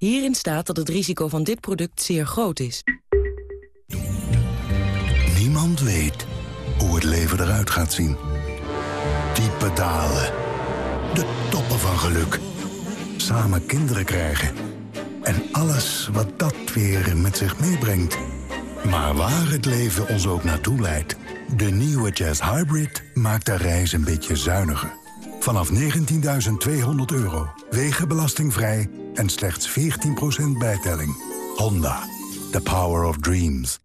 Hierin staat dat het risico van dit product zeer groot is. Niemand weet hoe het leven eruit gaat zien. Diepe dalen. De toppen van geluk. Samen kinderen krijgen. En alles wat dat weer met zich meebrengt. Maar waar het leven ons ook naartoe leidt... de nieuwe Jazz Hybrid maakt de reis een beetje zuiniger. Vanaf 19.200 euro, wegenbelastingvrij en slechts 14% bijtelling. Honda, the power of dreams.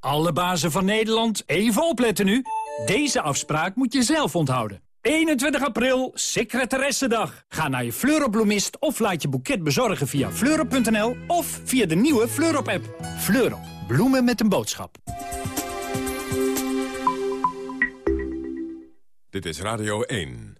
Alle bazen van Nederland, even opletten nu. Deze afspraak moet je zelf onthouden. 21 april, secretaressendag. Ga naar je Fleurop of laat je boeket bezorgen via fleurop.nl of via de nieuwe Fleurop-app. Fleurop, bloemen met een boodschap. Dit is Radio 1.